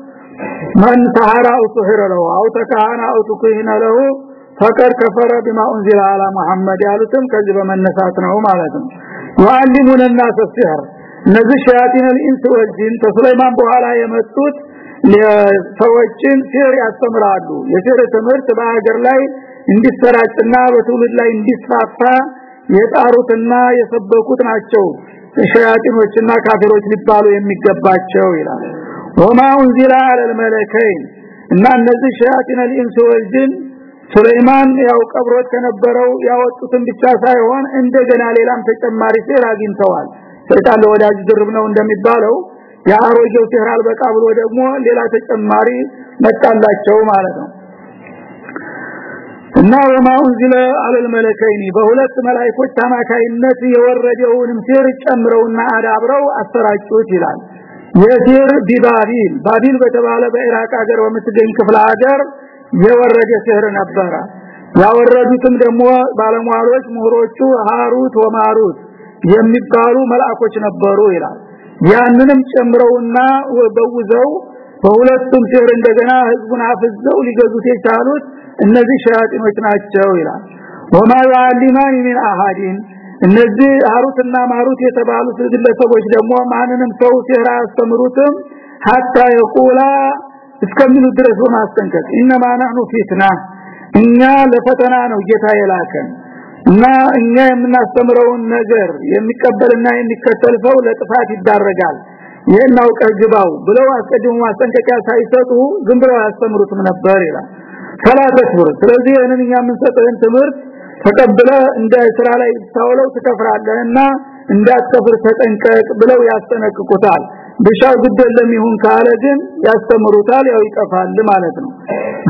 ማን ተሐራ አው ሱህረ ለው አው ተካሃና አው ተኩሂና ለው ፈቀር ከፈረ ቢማ ኡንዚለ አላ መሐመድ ያሉትም ከዚህ በመነሳት ነው ማለት ነው ወአሊሙን الناس السحر እነዚህ شياطين الإنس والجن ከሱለይማን በኋላ የመጡት ሰዎችን ሲህር ያስተምራሉ። የሲህር ትምህርት በሀገር ላይ እንዲሰራጭና በትውልድ ላይ እንዲስፋፋ የጣሩትና የሰበኩት ናቸው። ሸያጢኖችና ካፊሮች ሊባሉ የሚገባቸው ይላል። وما أنزل على الملكين እና እነዚህ ሸያጢን አልኢንስ ወልጅን ሱለይማን ያው ቀብሮት ከነበረው ያወጡትን ብቻ ሳይሆን እንደገና ሌላም ተጨማሪ ሲር አግኝተዋል። ሰይጣን ለወዳጅ ድርብ ነው እንደሚባለው። የአሮጌው ሲህር አልበቃ ብሎ ደግሞ ሌላ ተጨማሪ መጣላቸው ማለት ነው። እና ወማ ኡንዚለ አለል መለከይኒ በሁለት መላእክቶች አማካይነት የወረደውንም ሲር ጨምረውና አዳብረው አሰራጩት ይላል። የሲር ቢባቢል ባቢል በተባለ በኢራቅ ሀገር በምትገኝ ክፍለ ሀገር የወረደ ሲህር ነበረ። ያወረዱትም ደግሞ ባለሟሎች ምሁሮቹ ሃሩት ወማሩት የሚባሉ መልአኮች ነበሩ ይላል። ያንንም ጨምረውና በውዘው በሁለቱም ሲህር እንደገና ህዝቡን አፍዘው ሊገዙት የቻሉት እነዚህ ሸያጢኖች ናቸው ይላል። ወማ ያሊማን ሚን አሃዲን። እነዚህ ሃሩትና ማሩት የተባሉት ግለሰቦች ደግሞ ማንንም ሰው ሲህር አያስተምሩትም። ሐታ የቁላ እስከሚሉ ድረስ በማስጠንቀቅ ኢነማ ነህኑ ፊትና እኛ ለፈተና ነው ጌታ የላከን እና እኛ የምናስተምረውን ነገር የሚቀበልና የሚከተል ሰው ለጥፋት ይዳረጋል። ይሄን አውቀህ ግባው ብለው አስቀድሞ ማስጠንቀቂያ ሳይሰጡ ዝም ብለው ያስተምሩትም ነበር ይላል። ሰላተክብር ስለዚህ ይሄንን እኛ የምንሰጥህን ትምህርት ተቀብለ እንደ ስራ ላይ ታውለው ትከፍራለህና እንዳትከፍር ተጠንቀቅ ብለው ያስጠነቅቁታል ብሻው ግደለም ይሁን ካለ ግን ያስተምሩታል ያው ይጠፋል ማለት ነው።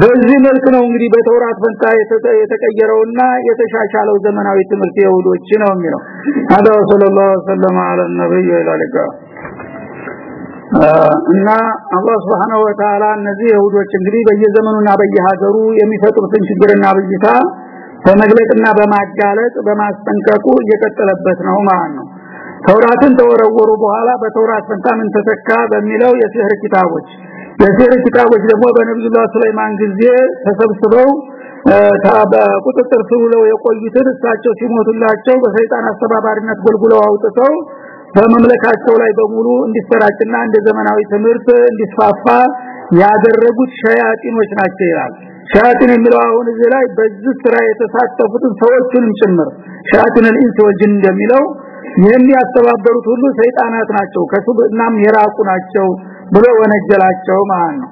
በዚህ መልክ ነው እንግዲህ በተውራት ፈንታ የተቀየረውና የተሻሻለው ዘመናዊ ትምህርት የሁዶች ነው የሚለው። አዳ ሰለላሁ ዐለይሂ ወሰለም ነብዩ ይላልካ እና አላህ Subhanahu Wa Ta'ala እነዚህ የሁዶች እንግዲህ በየዘመኑና በየሀገሩ የሚፈጥሩትን ችግርና ብልጭታ በመግለጥና በማጋለጥ በማስጠንቀቁ እየቀጠለበት ነው ማለት ነው ተውራትን ተወረወሩ በኋላ በተውራት ፈንታ ምን ተተካ በሚለው የሲህር ኪታቦች የሲህር ኪታቦች ደግሞ በነብዩላህ ሱለይማን ጊዜ ተሰብስበው በቁጥጥር ስር ውለው የቆዩትን እሳቸው ሲሞቱላቸው በሰይጣን አስተባባሪነት ጎልጉለው አውጥተው በመምለካቸው ላይ በሙሉ እንዲሰራጭና እንደ ዘመናዊ ትምህርት እንዲስፋፋ ያደረጉት ሸያጢኖች ናቸው ይላል ሸያጢን የሚለው አሁን እዚህ ላይ በዚህ ስራ የተሳተፉትን ሰዎችንም ጭምር ሸያጢን الانس والجن እንደሚለው ይህን ያስተባበሩት ሁሉ ሰይጣናት ናቸው። ከሱብናም የራቁ ናቸው ብሎ ወነጀላቸው ማለት ነው።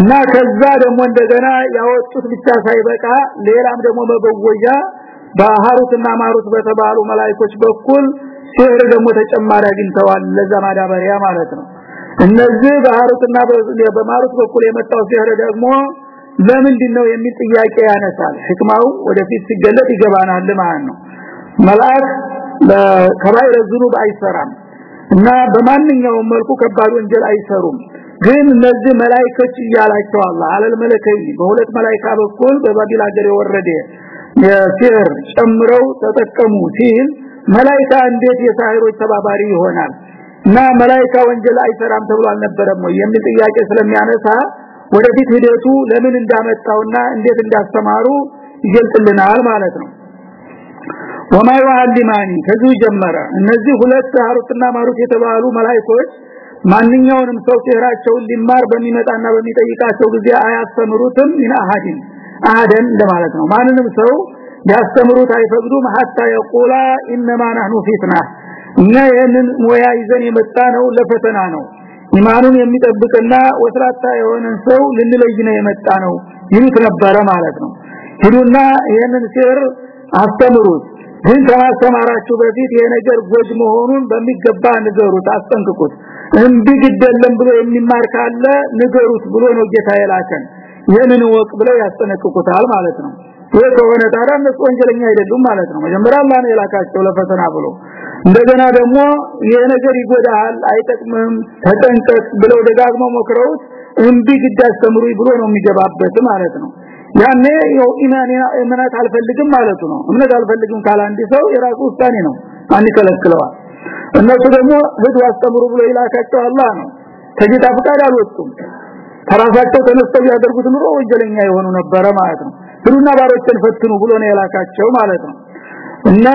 እና ከዛ ደግሞ እንደገና ያወጡት ብቻ ሳይበቃ ሌላም ደግሞ መበወጃ በሃሩትና ማሩት በተባሉ መላእክቶች በኩል ሲህር ደግሞ ተጨማሪ አግኝተዋል ለዛ ማዳበሪያ ማለት ነው። እነዚህ በሃሩትና በማሩት በኩል የመጣው ሲህር ደግሞ ለምንድነው የሚል ጥያቄ ያነሳል። ህክማው ወደፊት ሲገለጥ ይገባናል ማለት ነው። መልአክ ከባይረ ዝኑብ አይሰራም እና በማንኛውም መልኩ ከባድ ወንጀል አይሰሩም። ግን እነዚህ መላእክቶች እያላቸው አላህ አለል መለከይ በሁለት መላእክታ በኩል በባቢል ሀገር የወረደ የሲር ጨምረው ተጠቀሙ ሲል መላእክታ እንዴት የሳሂሮች ተባባሪ ይሆናል? እና መላእክታ ወንጀል አይሰራም ተብሎ አልነበረም ወይ የሚል ጥያቄ ስለሚያነሳ ወደፊት ሂደቱ ለምን እንዳመጣውና እንዴት እንዳስተማሩ ይገልጽልናል ማለት ነው ወማ ይعلማኒ ከዚህ ጀመረ። እነዚህ ሁለት ሃሩትና ማሩት የተባሉ መላእክቶች ማንኛውንም ሰው ሲህራቸውን ሊማር በሚመጣና በሚጠይቃቸው ጊዜ አያስተምሩትም ኢን አሐድን አሐደን እንደማለት ነው። ማንንም ሰው ያስተምሩት አይፈቅዱም። hatta የቁላ ኢንማ ነህኑ ፊትና። እኛ ይሄንን ሙያ ይዘን የመጣ ነው ለፈተና ነው። ኢማኑን የሚጠብቅና ወስራታ የሆነን ሰው ልንለይ ነው የመጣ ነው ይሉት ነበረ ማለት ነው። ሂዱና ይሄንን ሲር አስተምሩት ግን ከማስተማራችሁ በፊት ይሄ ነገር ጎጅ መሆኑን በሚገባ ንገሩት አስጠንቅቁት። እንቢ ግደለም ብሎ የሚማር ካለ ንገሩት ብሎ ነው ጌታ የላከን። ይህንን ወቅ ብለው ያስጠነቅቁታል ማለት ነው። ይሄ ከሆነ ታዲያ እነሱ ወንጀለኛ አይደሉም ማለት ነው። መጀመሪያ አላህ ነው የላካቸው ለፈተና ብሎ። እንደገና ደግሞ ይሄ ነገር ይጎዳል አይጠቅምም ተጠንቀቅ ብለው ደጋግመው ሞክረውት እንቢ ግድ አስተምሩ ብሎ ነው የሚገባበት ማለት ነው ያኔ ያው እምነት አልፈልግም ማለቱ ነው። እምነት አልፈልግም ካለ አንድ ሰው የራሱ ውሳኔ ነው። አንከለክለዋል እነሱ ደግሞ ህዱ አስተምሩ ብሎ ይላካቸው አላህ ነው። ከጌታ ፍቃድ አልወጡም። ተራሳቸው ተነስተው ያደርጉት ኑሮ ወንጀለኛ የሆኑ ነበረ ማለት ነው። ብሉና ባሮችን ፈትኑ ብሎ ነው የላካቸው ማለት ነው። እና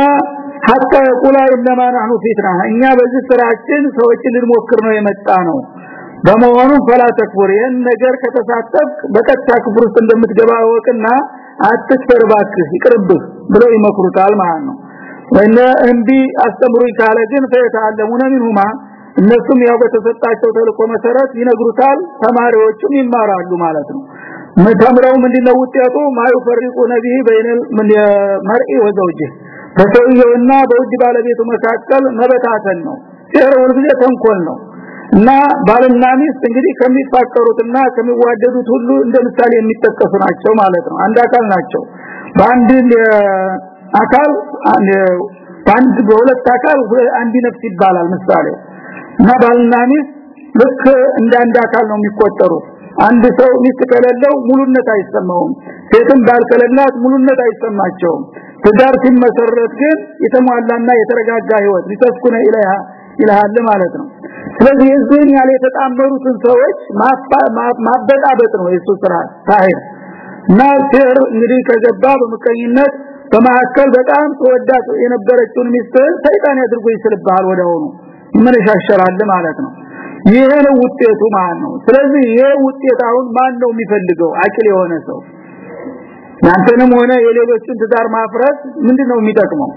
ሐታ የቁላ ኢንማ ነህኑ ፊትና እኛ በዚህ ስራችን ሰዎችን ልንሞክር ነው የመጣ ነው በመሆኑ ፈላ ተክቡር ይህን ነገር ከተሳተፍ በቀጥታ ክፍር ውስጥ እንደምትገባ ወቅና አትክፈር ይቅርብህ ብለው ይመክሩታል ማለት ነው። ወነ እንዲ አስተምሩኝ ካለ ግን ፈየተዓለሙነ ሚንሁማ እነሱም ያው በተሰጣቸው ተልቆ መሰረት ይነግሩታል ተማሪዎቹም ይማራሉ ማለት ነው። ተምረው ምንድነው ውጤቱ? ማይፈርቁ ነብይ በይነል መርኢ ወዘውጅ በሰውየውና በውድ ባለቤቱ መካከል መበታተን ነው። ሲህር ሁልጊዜ ተንኮል ነው እና ባልና ሚስት እንግዲህ ከሚፋቀሩትና ከሚዋደዱት ሁሉ እንደ ምሳሌ የሚጠቀሱ ናቸው ማለት ነው። አንድ አካል ናቸው። በአንድ አካል በአንድ በሁለት አካል አንድ ነፍስ ይባላል ምሳሌ እና ባልና ሚስት ልክ እንደ አንድ አካል ነው የሚቆጠሩት። አንድ ሰው ሚስት ከሌለው ሙሉነት አይሰማውም። ሴትም ባል ከሌላት ሙሉነት አይሰማቸውም። ትዳር ሲመሰረት ግን የተሟላና የተረጋጋ ህይወት ሊተስኩነ ኢለይሃ ይላል ማለት ነው ስለዚህ እዚህን ያለ የተጣመሩትን ሰዎች ማበጣበጥ ነው የሱ ስራ ሳይር እና ሲር እንግዲህ ከገባ በመቀኝነት በማከል በጣም ተወዳት የነበረችውን ሚስት ሰይጣን ያድርጎ ይስልብሃል ወደሆኑ ይመነሻሸራል ማለት ነው። ይሄ ነው ውጤቱ ማለት ነው። ስለዚህ ይሄ ውጤት አሁን ማን ነው የሚፈልገው? አቅል የሆነ ሰው ያንተንም ሆነ የሌሎችን ትዳር ማፍረስ ምንድነው የሚጠቅመው?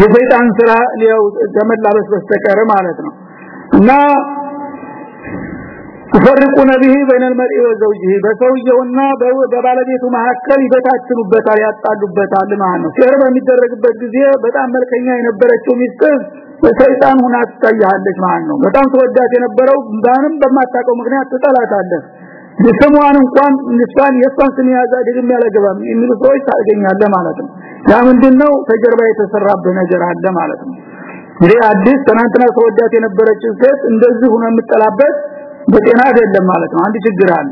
የሰይጣን ስራ ሊያው ተመላበስ በስተቀር ማለት ነው እና ተፈርቁነ به بين المرء وزوجه በሰውየውና በባለቤቱ መካከል ይበታትኑበታል ያጣሉበታል ማለት ነው ሲር በሚደረግበት ጊዜ በጣም መልከኛ የነበረችው ሚስት በሰይጣን ሆና ትታያለች ማለት ነው በጣም ተወዳት የነበረው ባንም በማታቀው ምክንያት ትጠላታለህ ስሟን እንኳን ንሷን የሷን ስም ያዛ ደግም ያለገባም የሚሉ ሰዎች ታገኛለህ ማለት ነው ያ ምንድነው ተጀርባ የተሰራበት ነገር አለ ማለት ነው እንዴ አዲስ ትናንትና ተወዳት የነበረችው ሴት እንደዚህ ሆኖ የምጠላበት በጤና አይደለም ማለት ነው። አንድ ችግር አለ።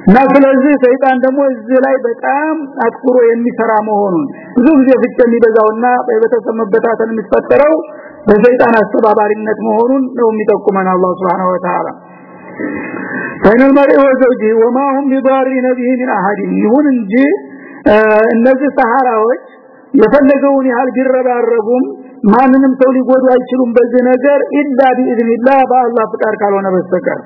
እና ስለዚህ ሰይጣን ደግሞ እዚህ ላይ በጣም አትኩሮ የሚሰራ መሆኑን ብዙ ጊዜ ፍጭ የሚበዛውና በቤተሰብ መበታተን የሚፈጠረው በሰይጣን አስተባባሪነት መሆኑን ነው የሚጠቁመን አላህ Subhanahu Wa Ta'ala ፈይነል መሪ ወማሁም ቢዳሪ ነብይ ምን አሐድ ይሁን እንጂ እነዚህ ሰሃራዎች የፈለገውን ያህል ቢረባረጉም ማንንም ሰው ሊጎዱ አይችሉም በዚህ ነገር ኢላ ቢኢዝኒላህ በአላህ ፍቃድ ካልሆነ በስተቀር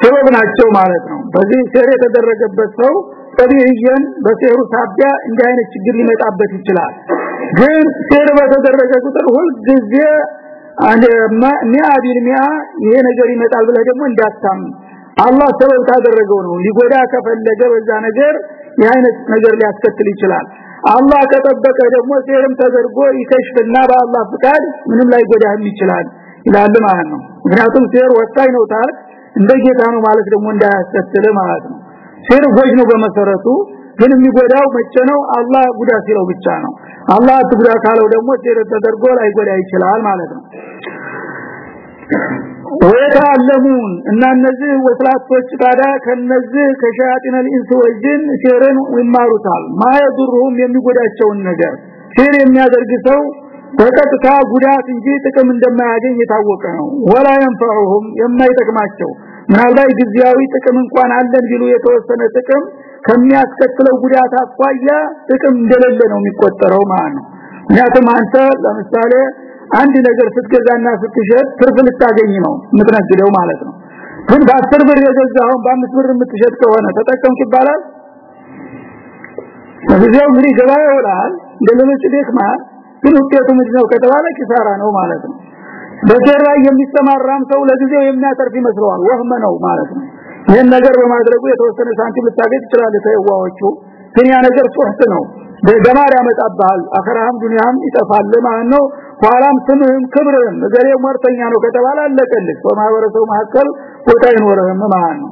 ሰበብ ናቸው ማለት ነው። በዚህ ሴር የተደረገበት ሰው ጠቢይየን በሴሩ ሳቢያ እንዲህ አይነት ችግር ሊመጣበት ይችላል። ግን ሴር በተደረገ ቁጥር ሁሉ ጊዜ አንድ ሚያዲል ሚያ ይሄ ነገር ይመጣል ብለህ ደግሞ እንዳታም አላህ ሰበብ ታደረገው ነው። ሊጎዳ ከፈለገ በዛ ነገር የአይነት ነገር ሊያስከትል ይችላል አላህ ከጠበቀ ደግሞ ሴርም ተደርጎ ይከሽፍና በአላህ ፍቃድ ምንም ላይ ጎዳህም ይችላል ይላል ማለት ነው። ምክንያቱም ሴር ወሳኝ ነው ታር እንደ ጌታ ነው ማለት ደግሞ እንዳያስከትል ማለት ነው። ሴር ጎጅ ነው በመሰረቱ ግን የሚጎዳው መቼ ነው? አላህ ጉዳ ሲለው ብቻ ነው። አላህ ትጉዳ ካለው ደግሞ ሴር ተደርጎ ላይ ጎዳ ይችላል ማለት ነው ወይታለሙን እና እነዚህ ወስላቶች ታዲያ ከነዚህ ከሸያጢን الانس ወጅን ሴርን ይማሩታል ማየዱሩም የሚጎዳቸውን ነገር ሴር የሚያደርግ ሰው በቀጥታ ጉዳት እንጂ ጥቅም እንደማያገኝ የታወቀ ነው ወላ ينفعهم የማይጠቅማቸው ምናልባት ጊዜያዊ ጥቅም እንኳን አለን ቢሉ የተወሰነ ጥቅም ከሚያስከትለው ጉዳት አቋያ ጥቅም እንደሌለ ነው የሚቆጠረው ማለት ነው ምክንያቱም አንተ ለምሳሌ አንድ ነገር ስትገዛና ስትሸጥ ትርፍ ልታገኝ ነው የምትነግደው ማለት ነው። ግን በአስር ብር የገዛው በአምስት ብር የምትሸጥ ከሆነ ተጠቀምክ ይባላል? ስለዚህ እንግዲህ ገበያ ይውላል ደክማ ግን ውጤቱ ምንድነው? ከተባለ ኪሳራ ነው ማለት ነው። በጀራ የሚሰማራም ሰው ለጊዜው የሚያተርፍ ይመስለዋል። ወህመ ነው ማለት ነው። ይህን ነገር በማድረጉ የተወሰነ ሳንቲም ልታገኝ ይችላል ተይዋዎቹ ግን ያ ነገር ሶስት ነው። ደማር ያመጣብሃል። አኸራም ዱንያም ይጠፋል። ማለት ነው ኋላም ስምህም ክብርህም እገሌ ሟርተኛ ነው ከተባለ አለቀልህ በማህበረሰቡ መካከል ቦታ አይኖርህም ማለት ነው።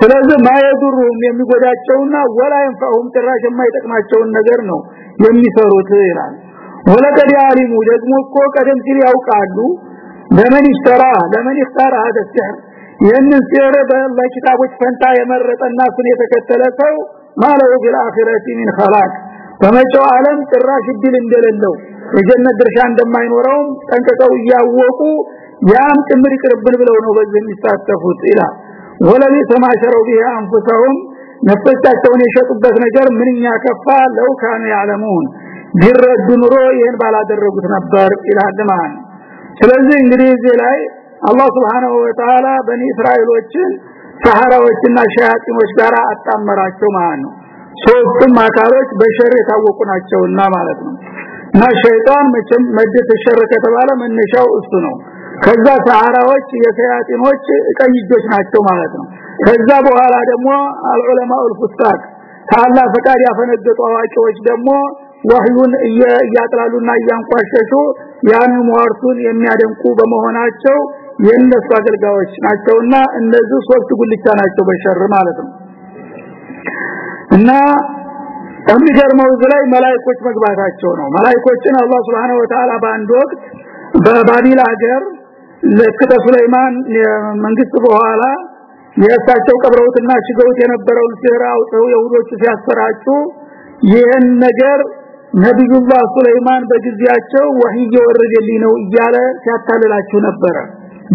ስለዚህ ማየዱሩም የሚጎዳቸውና ወላ ይንፈሁም ጭራሽ የማይጠቅማቸውን ነገር ነው የሚሰሩት ይላል። ወለቀድ ያሪሙ ደግሞ እኮ ቀደም ሲል ያውቃሉ። ለምን ይሽተራ ለምን ይختار هذا السحر ይህንን ሲር በአላህ ኪታቦች ፈንታ የመረጠና እሱን የተከተለ ሰው ማለው بالآخرة من خلاق በመጪው ዓለም ጭራሽ እድል እንደሌለው የጀነት ድርሻ እንደማይኖረውም ጠንቀቀው እያወቁ ያም ጭምር ይቅርብን ብለው ነው በዚህ የሚሳተፉት ይላል። ወለቢ ተማሸረው ቢያ አንፉሰሁም ነፍሳቸውን የሸጡበት ነገር ምንኛ ከፋ! ለው ካኑ ያለሙን ቢረዱ ኑሮ ይህን ባላደረጉት ነበር ይላል ማለት ስለዚህ እንግዲህ እዚህ ላይ አላህ Subhanahu Wa Ta'ala በኒ እስራኤሎችን ሰሃራዎችና ሸያጢኖች ጋር አጣመራቸው ማለት ነው ሶስቱም አካሎች በሸር የታወቁ ናቸውና ማለት ነው እና ሸይጣን መቼም መደት ሸር ከተባለ መነሻው እሱ ነው ከዛ ሰሃራዎች የሰያጢኖች ቀይጆች ናቸው ማለት ነው ከዛ በኋላ ደግሞ አልዑለማ الفساق ታላ ፈቃድ ያፈነገጡ አዋቂዎች ደግሞ ወህዩን እያጥላሉና እያንቋሸሹ ያን ሟርቱን የሚያደንቁ በመሆናቸው የነሱ አገልጋዮች ናቸውና እነዚህ ሶስት ጉልቻ ናቸው በሸር ማለት ነው እና የሚገርመው እዚህ ላይ መላእክቶች መግባታቸው ነው። መላእክቶችን አላህ Subhanahu Wa Ta'ala በአንድ ወቅት በባቢል ሀገር ለከተ ሱለይማን መንግስት በኋላ የእሳቸው ቀብረውትና ሽገውት የነበረውን ሲራ አውጥተው የሁዶቹ ሲያሰራጩ ይህን ነገር ነብዩላህ ሱለይማን በጊዜያቸው ወህይ እየወረደልኝ ነው እያለ ሲያታልላችሁ ነበረ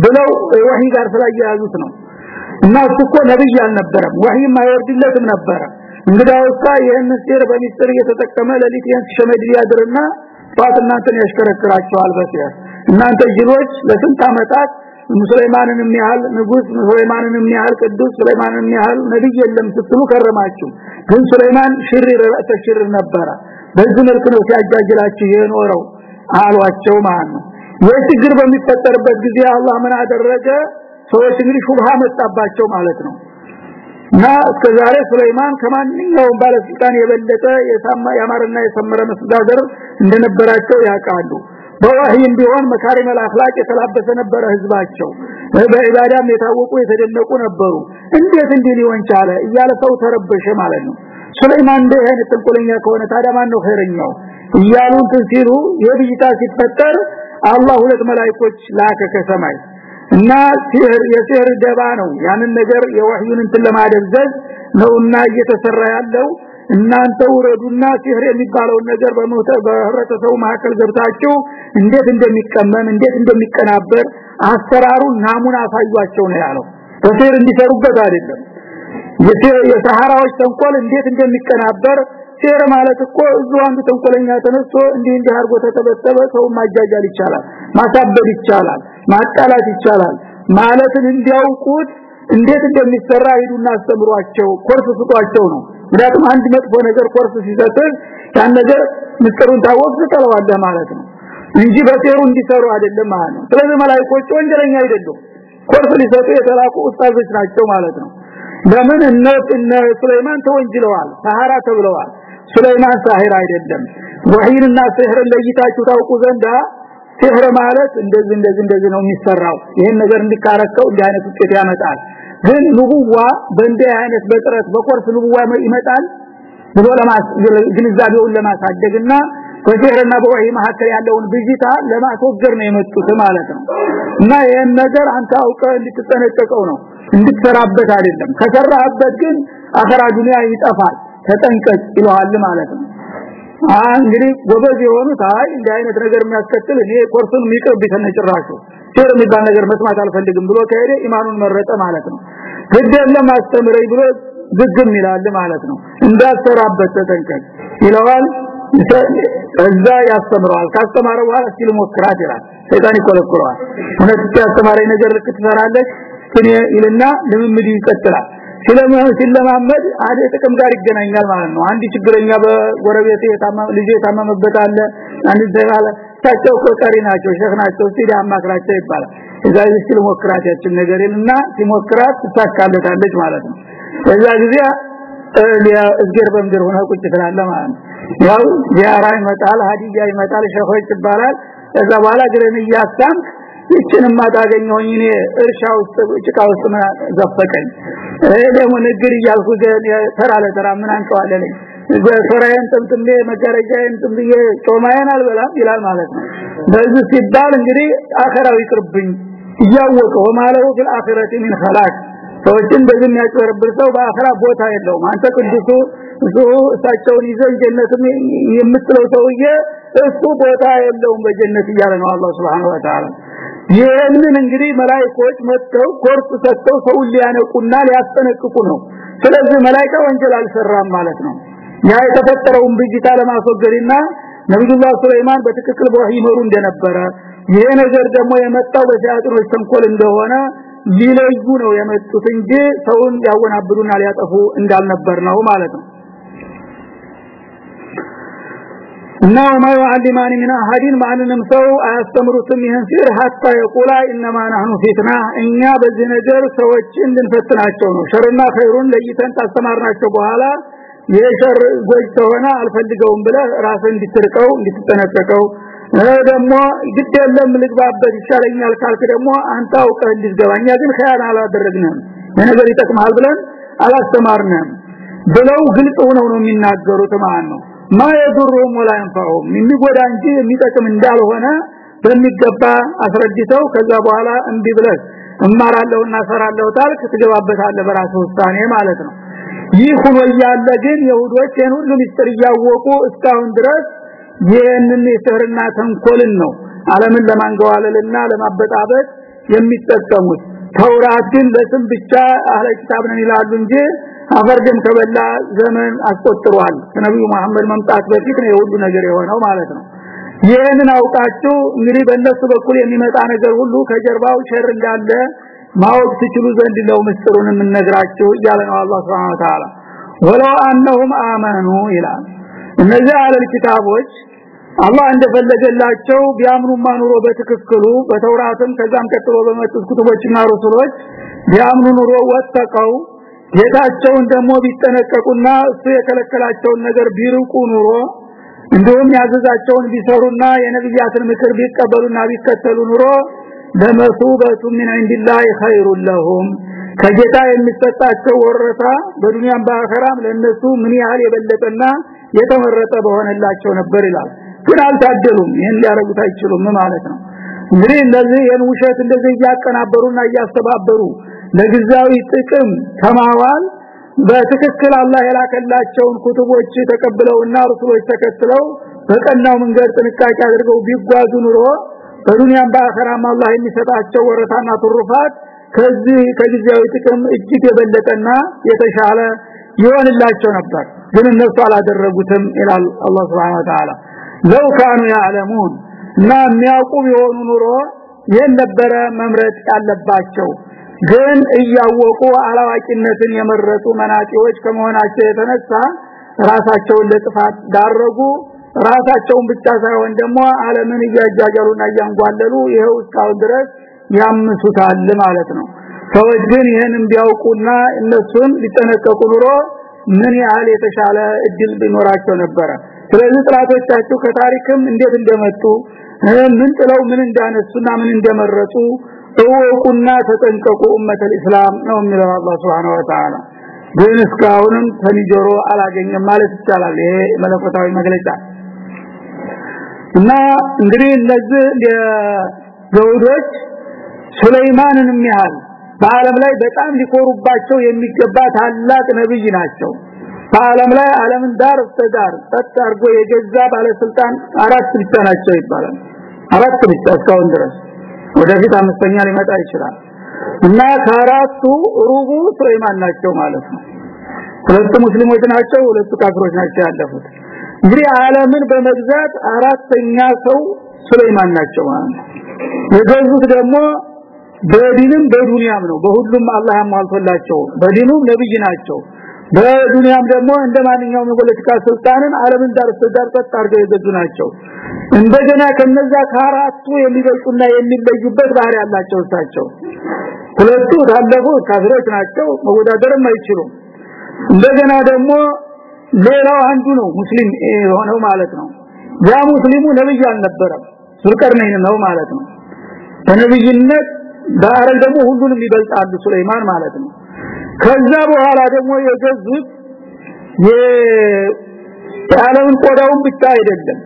ብለው ወህይ ጋር ስላያያዙት ነው። እና እሱ እኮ ነብይ አልነበረም። ወህይ ማይወርድለትም ነበረ እንግዳውሳ ይህን ሲር በሚስጥር እየተጠቀመ ለሊት ይህን ሸመድ ያድርና ጧት እናንተን ያሽከረክራቸዋል በሲር እናንተ ጅሎች ለስንት አመታት ሙስሊማንን የሚያህል ንጉስ ሙስሊማንን የሚያህል ቅዱስ ሱለይማንን የሚያህል ነብይ የለም ስትሉ ከረማችሁ። ግን ሱለይማን ሽሪር ተሽር ነበረ። በዚህ መልኩ ነው ሲያጃጅላችሁ የኖረው አሏቸው ማለት ነው። ይህ ችግር በሚፈጠርበት ጊዜ አላህ ምን አደረገ? ሰዎች እንግዲህ ሹብሃ መጣባቸው ማለት ነው እና እስከዛሬ ሱለይማን ከማንኛውም ባለስልጣን የበለጠ የሳማ ያማረና የሰመረ መስተዳደር እንደነበራቸው ያውቃሉ። በወህይም ቢሆን መካሪም አልአኽላቅ የተላበሰ ነበረ ህዝባቸው። በኢባዳም የታወቁ የተደነቁ ነበሩ። እንዴት እንዲህ ሊሆን ቻለ? እያለ ሰው ተረበሸ ማለት ነው። ሱለይማን እንደ አይነት ጥንቁለኛ ከሆነ ታዲያ ማን ነው ኸይረኛው? እያሉን ሲሉ የብይታ ሲፈጠር አላህ ሁለት መላእክቶች ላከ ከሰማይ። እና ሲህር የሲህር ደባ ነው። ያንን ነገር የወህዩን እንትን ለማደብዘዝ ነውና እየተሰራ ያለው። እናንተ ውረዱና ሲህር የሚባለውን ነገር በህብረተሰቡ መካከል ገብታችሁ እንዴት እንደሚቀመም እንዴት እንደሚቀናበር አሰራሩ ናሙና አሳዩአቸው ነው ያለው። በሲህር እንዲሰሩበት አይደለም። የሰሃራዎች ተንኮል እንዴት እንደሚቀናበር ሲህር ማለት እኮ እዚሁ አንዱ ተንኮለኛ ተነስቶ እንዲህ እንዲህ አርጎ ተተበተበ ሰው ማጃጃል ይቻላል ማሳበድ ይቻላል ማጣላት ይቻላል። ማለትን እንዲያውቁት እንዴት እንደሚሰራ ሂዱና አስተምሯቸው ኮርስ ስጧቸው ነው። ምክንያቱም አንድ መጥፎ ነገር ኮርስ ሲሰጥህ ያን ነገር ምስጢሩን ካወቅክ ትጠላዋለህ ማለት ነው እንጂ በሲህሩ እንዲሰሩ አይደለም ማለት ነው። ስለዚህ መላእክቶች ወንጀለኛ አይደሉም። ኮርስ ሊሰጡ የተላኩ ኡስታዞች ናቸው ማለት ነው። ለምን? እነ እነ ሱለይማን ተወንጅለዋል سحرة ተብለዋል። ሱለይማን ساحر አይደለም። ወሂንና ሲህርን ለይታችሁ ታውቁ ዘንዳ ሲህር ማለት እንደዚህ እንደዚህ እንደዚህ ነው የሚሰራው። ይሄን ነገር እንዲካረከው እንዲህ አይነት ውጤት ያመጣል። ግን نبوة በእንዲህ አይነት በጥረት በኮርስ نبوة ይመጣል ብሎ ግንዛቤውን ለማሳደግና በሲህርና በወሂ መካከል ያለውን ብዥታ ለማስወገድ ነው የመጡት ማለት ነው። እና ይሄን ነገር አንተ አውቀ እንድትጠነቀቀው ነው። እንድትሰራበት አይደለም። ከሰራህበት ግን አኸራ ዱንያ ይጠፋል። ተጠንቀቅ ይለዋል ማለት ነው እንግዲህ ጎበዝ የሆኑት አይ እንዲህ አይነት ነገር የሚያስከትል እኔ ኮርሱን የሚቀርብ ተነጭራሹ ሲር የሚባል ነገር መስማት አልፈልግም ብሎ ከሄደ ኢማኑን መረጠ ማለት ነው። ግደለም አስተምረኝ ብሎ ዝግም ይላል ማለት ነው። እንዳሰራበት ተጠንቀቅ ይለዋል። እዛ ያስተምረዋል። ካስተማረ በኋላ እስኪ ሞክራት ይላል። ሰይጣን ይቆለቁለዋል እውነት ያስተማረኝ ነገር ልክ ትሰራለች ግን ይልና ልምምድ ይቀጥላል ሲለማመድ አደ ጥቅም ጋር ይገናኛል ማለት ነው። አንድ ችግረኛ በጎረቤት የታመመ ልጅ የታመመበት አለ አንድ ዘጋለ ታቸው ቆቀሪ ናቸው ሸህ ይባላል። እዛ ሲል ሞክራት ያችን ነገርንና ሲሞክራት ማለት ነው። እዛ ጊዜ እዝገር በምድር ሆነ ቁጭ ትላለ ማለት ነው። ያው ዚያራ ይመጣል ሀዲያ ይመጣል ሸኾች ይባላል። ከዛ በኋላ ግረን እያሳምክ ይችንም ማታገኘውኝ እኔ እርሻ ውስጥ ጭቃ ውስጥ ዘፈቀኝ? እኔ ደግሞ ንግር እያልኩ ተራ ለተራ ምን አንቀዋለኝ በሶራዬን ጥምጥሜ መጋረጃዬን ጥምጥዬ ጮማዬን አልበላም ይላል ማለት ነው። በዚህ ሲባል እንግዲህ አኸራው ይቅርብኝ እያወቀ وما له في الآخرة من خلاق። ሰዎችን በዚህ የሚያጭበረብር ሰው በአኺራ ቦታ የለውም። አንተ ቅዱሱ እሱ እሳቸውን ይዘን ጀነትም የምትለው ሰውዬ እሱ ቦታ የለውም በጀነት እያለ ነው አላህ سبحانه وتعالى ይህንን እንግዲህ መላእክቶች መጥተው ኮርስ ሰጥተው ሰው ሊያነቁና ሊያስጠነቅቁ ነው። ስለዚህ መላእክታ ወንጀል አልሰራም ማለት ነው። ያ የተፈጠረውን ብዥታ ለማስወገድና ነብዩላህ ሱለይማን በትክክል በወህይ መሩ እንደነበረ ይሄ ነገር ደግሞ የመጣው በሻያጥኖች ተንኮል እንደሆነ ሊለዩ ነው የመጡት እንጂ ሰውን ያወናብዱና ሊያጠፉ እንዳልነበር ነው ማለት ነው እና ማዩ አሊማኒ ሚና አሐዲን ማንንም ሰው አያስተምሩትም። ይህን ሲል ሀታ የቁላ እነማ ናህኑ ፊትና እኛ በዚህ ነገር ሰዎች እንድንፈትናቸው ነው። ሸርና ኸይሩን ለይተን ካስተማርናቸው በኋላ የሸር ጎጅ ከሆነ አልፈልገውም ብለ ራስን እንድትርቀው እንድትጠነቀቀው። ደግሞ ግድ የለም ልግባበት ይሻለኛል ካልክ ደግሞ አንተ አውቀህ እንድትገባኛ ግን ኸያል አላደረግንም። ለነገር ይጠቅማል ብለን አላስተማርንም ብለው ግልጽ ሆነው ነው የሚናገሩት ማለት ነው። ማ የዱሩም ወላ ينفعهم የሚጎዳ እንጂ የሚጠቅም እንዳልሆነ በሚገባ አስረድተው ከዛ በኋላ እንቢ ብለህ እማራለሁና ሰራለሁ ታልክ ትገባበታለህ በራስ ውሳኔ ማለት ነው ይህ ሆኖ ያለ ግን የሁዶች ይህን ሁሉ ምስጢር እያወቁ እስካሁን ድረስ ይህንን የስህርና ተንኮልን ነው ዓለምን ለማንገዋለልና ለማበጣበጥ የሚጠቀሙት ተውራት ግን ለስም ብቻ አህለ ኪታብ ነን ይላሉ እንጂ አፈርደም ከበላ ዘመን አስቆጥሯል። ከነብዩ መሐመድ መምጣት በፊት ነው የሁሉ ነገር የሆነው ማለት ነው። ይህንን አውቃችሁ እንግዲህ በእነሱ በኩል የሚመጣ ነገር ሁሉ ከጀርባው ሸር እንዳለ ማወቅ ትችሉ ዘንድ ነው ምስጥሩን የምነግራችሁ እያለ ነው አላህ Subhanahu Wa Ta'ala ወለው አንهم አመኑ ይላል። እነዚህ አለል ኪታቦች አላህ እንደፈለገላቸው ቢያምኑማ ኑሮ በትክክሉ በተውራትም ከዛም ቀጥሎ በመጡት ኩቱቦችና ረሱሎች ቢያምኑ ኑሮ ወተቀው ጌታቸውን ደግሞ ቢጠነቀቁና እሱ የከለከላቸውን ነገር ቢርቁ ኑሮ እንዲሁም ያዘዛቸውን ቢሰሩና የነብያትን ምክር ቢቀበሉና ቢከተሉ ኑሮ ለመሱበቱ ምን عندله خير لهم ከጌታ የሚሰጣቸው ወረታ በዱንያም በአኸራም ለነሱ ምን ያህል የበለጠና የተመረጠ በሆነላቸው ነበር ይላል ግን አልታደሉም ይሄን ሊያረጉት አይችሉም ማለት ነው እንግዲህ እነዚህ ይሄን ውሸት እንደዚህ እያቀናበሩና እያስተባበሩ ለጊዜያዊ ጥቅም ተማዋል በትክክል አላህ የላከላቸውን ኩቱቦች ተቀብለውና ሩሱሎች ተከትለው በቀናው መንገድ ጥንቃቄ አድርገው ቢጓዙ ኑሮ በዱንያም በአኸራም አላህ የሚሰጣቸው ወረታና ትሩፋት ከዚህ ከጊዜያዊ ጥቅም እጅግ የበለጠና የተሻለ ይሆንላቸው ነበር። ግን እነሱ አላደረጉትም ይላል አላህ Subhanahu Wa Ta'ala ለው ካኑ ያዕለሙን እና የሚያውቁ ቢሆኑ ኑሮ ይህን ነበረ መምረጥ ያለባቸው ግን እያወቁ አላዋቂነትን የመረጡ መናጢዎች ከመሆናቸው የተነሳ ራሳቸውን ለጥፋት ዳረጉ። ራሳቸውን ብቻ ሳይሆን ደግሞ ዓለምን እያጃጃሉና እያንጓለሉ ይሄው እስካሁን ድረስ ያምሱታል ማለት ነው። ሰዎች ግን ይህንን ቢያውቁና እነሱን ሊጠነቀቁ ኑሮ ምን ያህል የተሻለ እድል ቢኖራቸው ነበረ? ስለዚህ ጥላቶቻቸው ከታሪክም እንዴት እንደመጡ ምን ጥለው ምን እንዳነሱና ምን እንደመረጡ እወቁና ተጠንቀቁ ኡመተል እስላም ነው የሚለው አላህ Subhanahu Wa Ta'ala ግን እስካሁንም ተኒጆሮ አላገኘም ማለት ይቻላል። ይሄ መለኮታዊ መግለጫ። እና እንግዲህ እነዚህ የይሁዶች ሱለይማንንም ያህል በአለም ላይ በጣም ሊኮሩባቸው የሚገባ ታላቅ ነብይ ናቸው። በአለም ላይ ዓለምን ዳር ጸጥ አድርጎ የገዛ ባለስልጣን አራት ብቻ ናቸው ይባላል። አራት ብቻ እስካሁን ድረስ ወደፊት አምስተኛ ሊመጣ ይችላል። እና ከአራቱ ሩቡ ሱለይማን ናቸው ማለት ነው። ሁለቱ ሙስሊሞች ናቸው ሁለቱ ካፍሮች ናቸው ያለፉት። እንግዲህ ዓለምን በመግዛት አራተኛ ሰው ሱለይማን ናቸው ማለት ነው። የገዙት ደግሞ በዲንም በዱንያም ነው። በሁሉም አላህ ያሟልቶላቸው በዲኑም ነብይ ናቸው በዱንያም ደግሞ እንደማንኛውም የፖለቲካ ስልጣንን ዓለምን ዳር ዳር ቀጥ አድርገው የገዙ ናቸው። እንደገና ከነዛ ከአራቱ የሚበልጡና የሚለዩበት ባህሪ ያላቸው እሳቸው። ሁለቱ ታለፉ ካፊሮች ናቸው መወዳደርም አይችሉም። እንደገና ደግሞ ሌላው አንዱ ነው ሙስሊም የሆነው ማለት ነው። ያ ሙስሊሙ ነብይ አልነበረም ዙልቀርነይን ነው ማለት ነው። በነብይነት ዳረል ደግሞ ሁሉንም ይበልጣሉ ሱለይማን ማለት ነው ከዛ በኋላ ደግሞ የገዙት የዓለምን ቆዳውን ብቻ አይደለም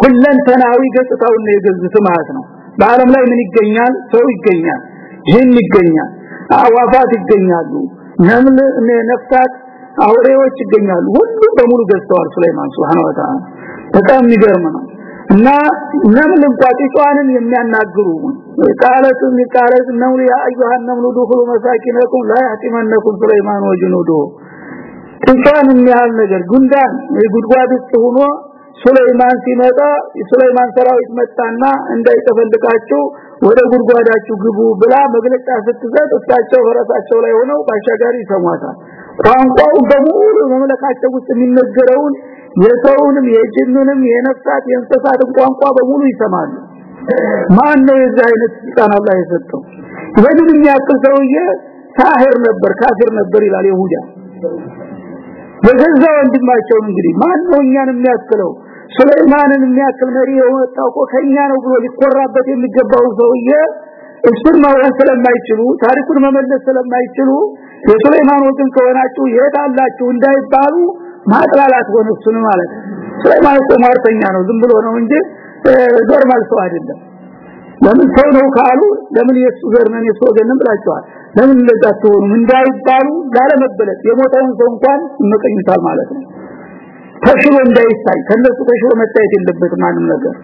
ሁለንተናዊ ገጽታውን ነው የገዙት ማለት ነው። በአለም ላይ ምን ይገኛል? ሰው ይገኛል ጅን ይገኛል አዋፋት ይገኛሉ ነምል ነፍሳት አውሬዎች ይገኛሉ። ሁሉ በሙሉ ገዝተዋል ሱለይማን Subhanahu Wa በጣም የሚገርም ነው። እና ነምል እንኳን የሚያናግሩ ቃለት ቃለት ነው ያ አዩሃ ነምሉ መሳኪነኩም ላ ያህቲመነኩም ሱለይማን ወጅኑዱ። ጢጧን የሚያህል ነገር ጉንዳን የጉድጓድ ውስጥ ሆኖ ሱለይማን ሲመጣ የሱለይማን ሰራዊት መጣና እንዳይተፈልቃችሁ ወደ ጉድጓዳችሁ ግቡ ብላ መግለጫ ስትሰጥ እሳቸው ፈረሳቸው ላይ ሆነው ባሻጋሪ ይሰሟታል። ቋንቋው በሙሉ መመለካቸው ውስጥ የሚነገረውን የሰውንም የጅንንም የነፍሳት የእንስሳትን ቋንቋ በሙሉ ይሰማሉ ማን ነው የዚህ አይነት ስልጣን አላህ የሰጠው? ይሄንን የሚያክል ሰውዬ ሳሂር ነበር ካፊር ነበር ይላል ይሁዳ በገዛ ወንድማቸው እንግዲህ ማን ነው እኛን የሚያክለው? ሱለይማንን የሚያክል መሪ የወጣው ከኛ ነው ብሎ ሊቆራበት የሚገባው ሰውዬ እሱን ማውራት ስለማይችሉ ታሪኩን መመለስ ስለማይችሉ የሱለይማን ወገን ከሆናችሁ የት አላችሁ እንዳይባሉ ማጥላላት ሆነ እሱን ማለት ሱለይማን እኮ ነው ዝም ብሎ ነው እንጂ normal ሰው አይደለም። ለምን ሰው ነው ካሉ ለምን የሱ ዘር ነን የሱ ወገን ብላችኋል። ለምን እንደዛ ትሆኑ እንዳይባሉ ላለመበለጥ የሞተውን ሰው እንኳን ይመቀኝታል ማለት ነው። ተሽሎ እንዳይታይ ከነሱ ተሽሎ መታየት የለበትም ማንም ነገር።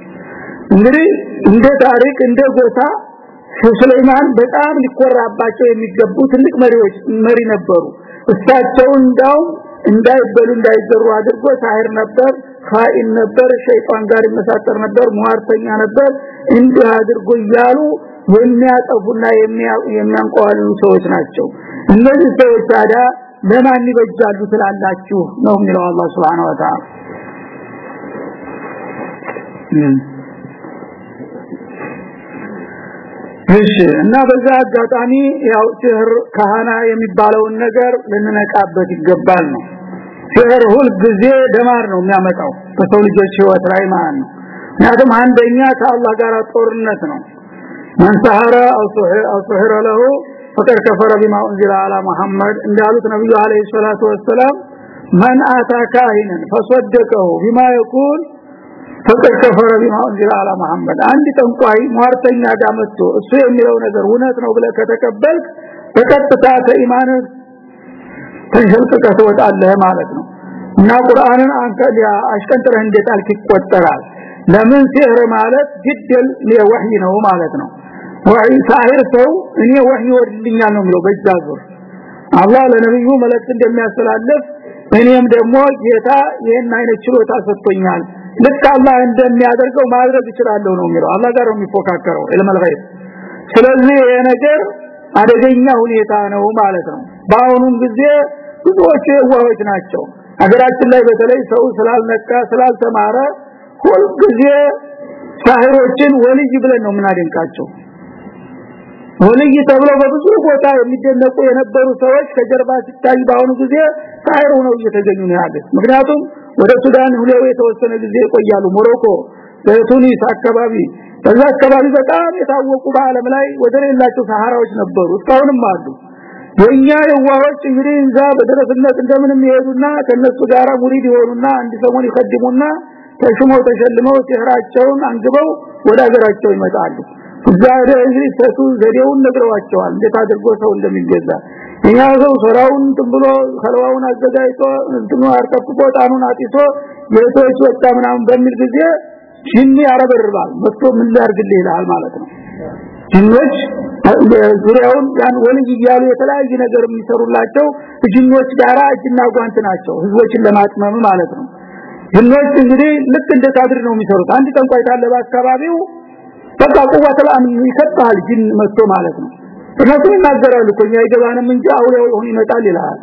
እንግዲህ እንደ ታሪክ እንደ ጎሳ ሱለይማን በጣም ሊቆራባቸው የሚገቡ ትልቅ መሪዎች መሪ ነበሩ። እሳቸው እንዳው እንዳይበሉ እንዳይዘሩ አድርጎ ሳይር ነበር ኻኢን ነበር ሸይጣን ጋር ይመሳጠር ነበር ሙአርተኛ ነበር እንዲህ አድርጎ እያሉ የሚያጠፉና የሚያንቀዋሉ ሰዎች ናቸው። እነዚህ ሰዎች ታዲያ ለማን ይበጃሉ ትላላችሁ ነው የሚለው አላህ Subhanahu Wa Ta'ala እሺ እና በዛ አጋጣሚ ያው ሲህር ካህና የሚባለውን ነገር ልንነቃበት ይገባል ነው ሲህር ሁል ጊዜ ደማር ነው የሚያመጣው በሰው ልጆች ህይወት ላይ ማለት ነው ምክንያቱም አንደኛ ከአላህ ጋር ጦርነት ነው من سحر او سحر او سحر له فقد كفر بما انزل على محمد እንዳሉት ነብዩ አለይሂ ሰላቱ ወሰለም من اتى كاهنا فصدقه بما يقول فقد كفر بما انزل على محمد አንድ ጠንቋይ ሟርተኛ ጋር መጥቶ እሱ የሚለው ነገር እውነት ነው ብለህ ከተቀበልክ በቀጥታ ከኢማን ተሸልቀህ ትወጣለህ ማለት ነው። እና ቁርአንን አንተ አሽቀንጥረህ እንደጣልክ ይቆጠራል። ለምን ሲህር ማለት ግድል ለወህይ ነው ማለት ነው። ወህይ ሳሂር ሰው እኔ ወህይ ወርድልኛል ነው የሚለው በዛ ዙር። አላህ ለነብዩ መልእክት እንደሚያስተላልፍ እኔም ደግሞ ጌታ ይሄን አይነት ችሎታ ሰጥቶኛል። ልክ አላህ እንደሚያደርገው ማድረግ እችላለሁ ነው የሚለው። አላህ ጋር ነው የሚፎካከረው ኢልመል ስለዚህ ይሄ ነገር አደገኛ ሁኔታ ነው ማለት ነው። በአሁኑም ጊዜ ብዙዎች የዋሆች ናቸው። ሀገራችን ላይ በተለይ ሰው ስላልነቃ ስላልተማረ ሁል ጊዜ ሳህሮችን ወልይ ብለን ነው የምናደንቃቸው። ወልይ ተብሎ በብዙ ቦታ የሚደነቁ የነበሩ ሰዎች ከጀርባ ሲታይ ባሁኑ ጊዜ ሳህር ሆነው እየተገኙ ነው ያሉት። ምክንያቱም ወደ ሱዳን ሁሌው የተወሰነ ጊዜ ይቆያሉ። ሞሮኮ በቱኒስ አካባቢ በዛ አካባቢ በጣም የታወቁ በአለም ላይ ወደ ሌላቸው ሰሃራዎች ነበሩ። እስካሁንም አሉ የኛ የዋሆች እንግዲህ እንዛ በደረስነት እንደምንም ይሄዱና ከነሱ ጋራ ሙሪድ ይሆኑና አንድ ሰሞን ይቀድሙና ተሽመው ተሸልመው ሲህራቸውን አንግበው ወደ ሀገራቸው ይመጣሉ። እዛ እንግዲህ ሰቱ ዘዴውን ነግረዋቸዋል። እንዴት አድርጎ ሰው እንደሚገዛ? እኛ ሰው ስራውን ብሎ ከለዋውን አዘጋጅቶ እንትኑ አርቀፍቆ ጣኑን አጥቶ የቶች ወጣ ምናምን በሚል ጊዜ ጂኒ ያረበርባል። መጥቶ ምን ላርግልህ ይላል ማለት ነው ጂኖች ዙሪያውን ያን ወልይ እያሉ የተለያየ ነገር የሚሰሩላቸው ጂኖች ጋራ እጅና ጓንት ናቸው ህዝቦችን ለማጥመም ማለት ነው። ጅኖች እንግዲህ ልክ እንደ ካድር ነው የሚሰሩት። አንድ ጠንቋይ ካለ በአካባቢው በቃ ቁዋተ ለአምን ይከታል ጅን መጥቶ ማለት ነው። እነሱ ይናገራሉ እኮ እኛ ይገባንም እንጂ አውሬው ሆኖ ይመጣል ይላል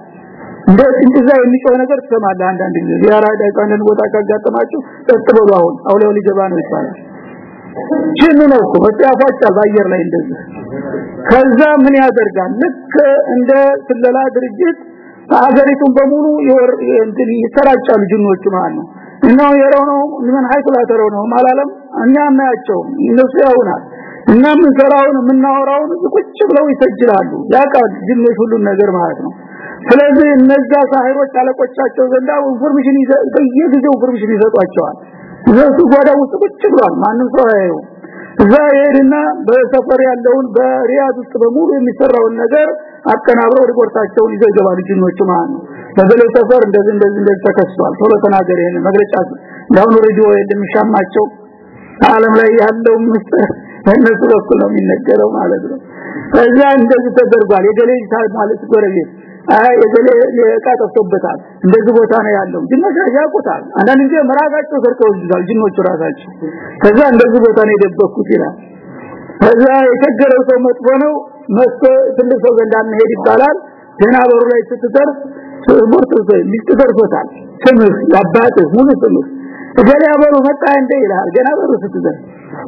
እንደ እንደዛ የሚጮህ ነገር ትሰማለህ አንዳንድ ጊዜ። ዚያራ ዳይቃንን ቦታ ካጋጠማችሁ ጠጥ በሉ አሁን አውሬው ሊገባ ነው ይባላል ጅን ነው እኮ በጣፋጫል በአየር ላይ እንደዚህ። ከዛ ምን ያደርጋል? ልክ እንደ ስለላ ድርጅት አገሪቱን በሙሉ እንትን ይሰራጫሉ ጅኖቹ ማለት ነው። እና የረው ነው ምን ሀይቱ ላተረው ነው ማላለም እኛ እናያቸው እነሱ ያውናል። እና ምን ሰራውን የምናወራውን ቁጭ ብለው ይሰጅላሉ ያቃል ጅኖች ሁሉን ነገር ማለት ነው። ስለዚህ እነዛ ሳሂሮች አለቆቻቸው ዘንዳ information በየጊዜው information ይሰጧቸዋል እነሱ ጓዳ ውስጥ ቁጭ ብሏል። ማንም ሰው ያየው እዛ ይሄድና በሰፈር ያለውን በሪያድ ውስጥ በሙሉ የሚሰራውን ነገር አቀናብረው ሪፖርታቸውን ይዘው ይገባሉ ጅኖቹ ማለት ነው። ሰፈር እንደዚህ እንደዚህ እንደዚህ ተከስቷል። ቶሎ ተናገር ይሄን መግለጫ ለአሁኑ ሬዲዮ እንደሚሻማቸው ዓለም ላይ ያለው ምስጢር በእነሱ በኩል ነው የሚነገረው ማለት ነው። እዛ እንደዚህ ተደርጓል። የገሌ ሳይ ማለት ጎረቤት የቃ ጠፍቶበታል። እንደዚህ ቦታ ነው ያለው። ጅኖች ያውቁታል። አንዳንድ ጊዜ መራጋቸው ሰርቀው ይዛል ጅኖቹ ራሳቸው። ከዛ እንደዚህ ቦታ ነው የደበኩት ይላል። ከዛ የቸገረው ሰው መጥፎ ነው መስቶ ትልቅ ሰው ዘንድ አንሄድ ይባላል። ገና በሩ ላይ ስትደርስ ሞርቶ ሚስት ደርሶታል ስምህ ያባትህ ሙሉ ስምህ። ገና በሩ መጣ እንደ ይላል ገና በሩ ስትደርስ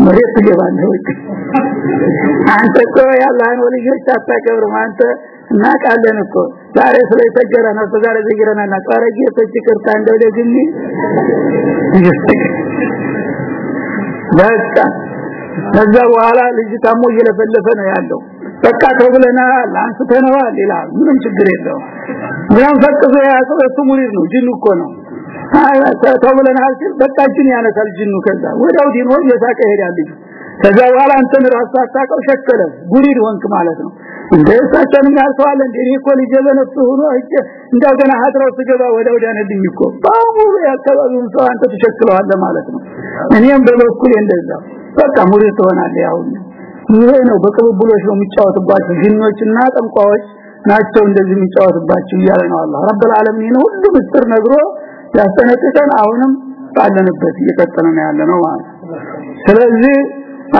መሬት ትገባለህ አንተ እኮ ያላህን ወልዮች አታከብርም አንተ እናቃለን እኮ። ዛሬ ስለተገረ ነው ዛሬ ዝግረናና ቃረጂ ተጭቅርታ እንደው ደግኒ በቃ ከዛ በኋላ ልጅ ታሞ እየለፈለፈ ነው ያለው። በቃ ተብለናል አንስተነዋል ይላል። ምንም ችግር የለው ምንም ፈቅዞ ያሰው እሱ ሙሪድ ነው ጅኑ እኮ ነው። ተብለናል ሲል በቃ ጅን ያነሳል ጅኑ። ከዛ ዲን ወይ የሳቀ ይሄዳል ከዛ በኋላ አንተን ራስ አታቀው ሸከለ። ጉሪድ ወንክ ማለት ነው እንደ እሳቸውን ያልተዋለ እንደ እኔ እኮ ሆኖ እጄ እንደገና ሀድራው ስገባ ወደ ወዳነልኝ እኮ። በሙሉ ያከባቢውን ሰው አንተ ተሸክለዋለ ማለት ነው። እኔም በበኩል እንደዛ። በቃ ሙሪድ ትሆናለህ ያው ይሄ ነው በቅብብሎች ነው የሚጫወትባቸው። ጅኖችና ጠንቋዎች ናቸው እንደዚህ የሚጫወትባቸው እያለ ነው አላህ። ረብል ዓለሚን ሁሉ ምስጥር ነግሮ ያስጠነቅቀን አሁንም ባለንበት እየቀጠለ ነው ያለ ነው። ማለት ስለዚህ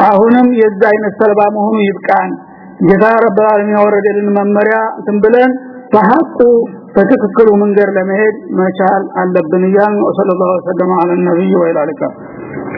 አሁንም የዛ አይነት ሰልባ መሆኑ ይብቃን ጌታ ረብ ዓለሚን ያወረደልን መመሪያ እንትን ብለን በሐቁ በትክክሉ መንገድ ለመሄድ መቻል አለብን እያልን ወሰለላሁ ዐለ ነብዩ ወኢላ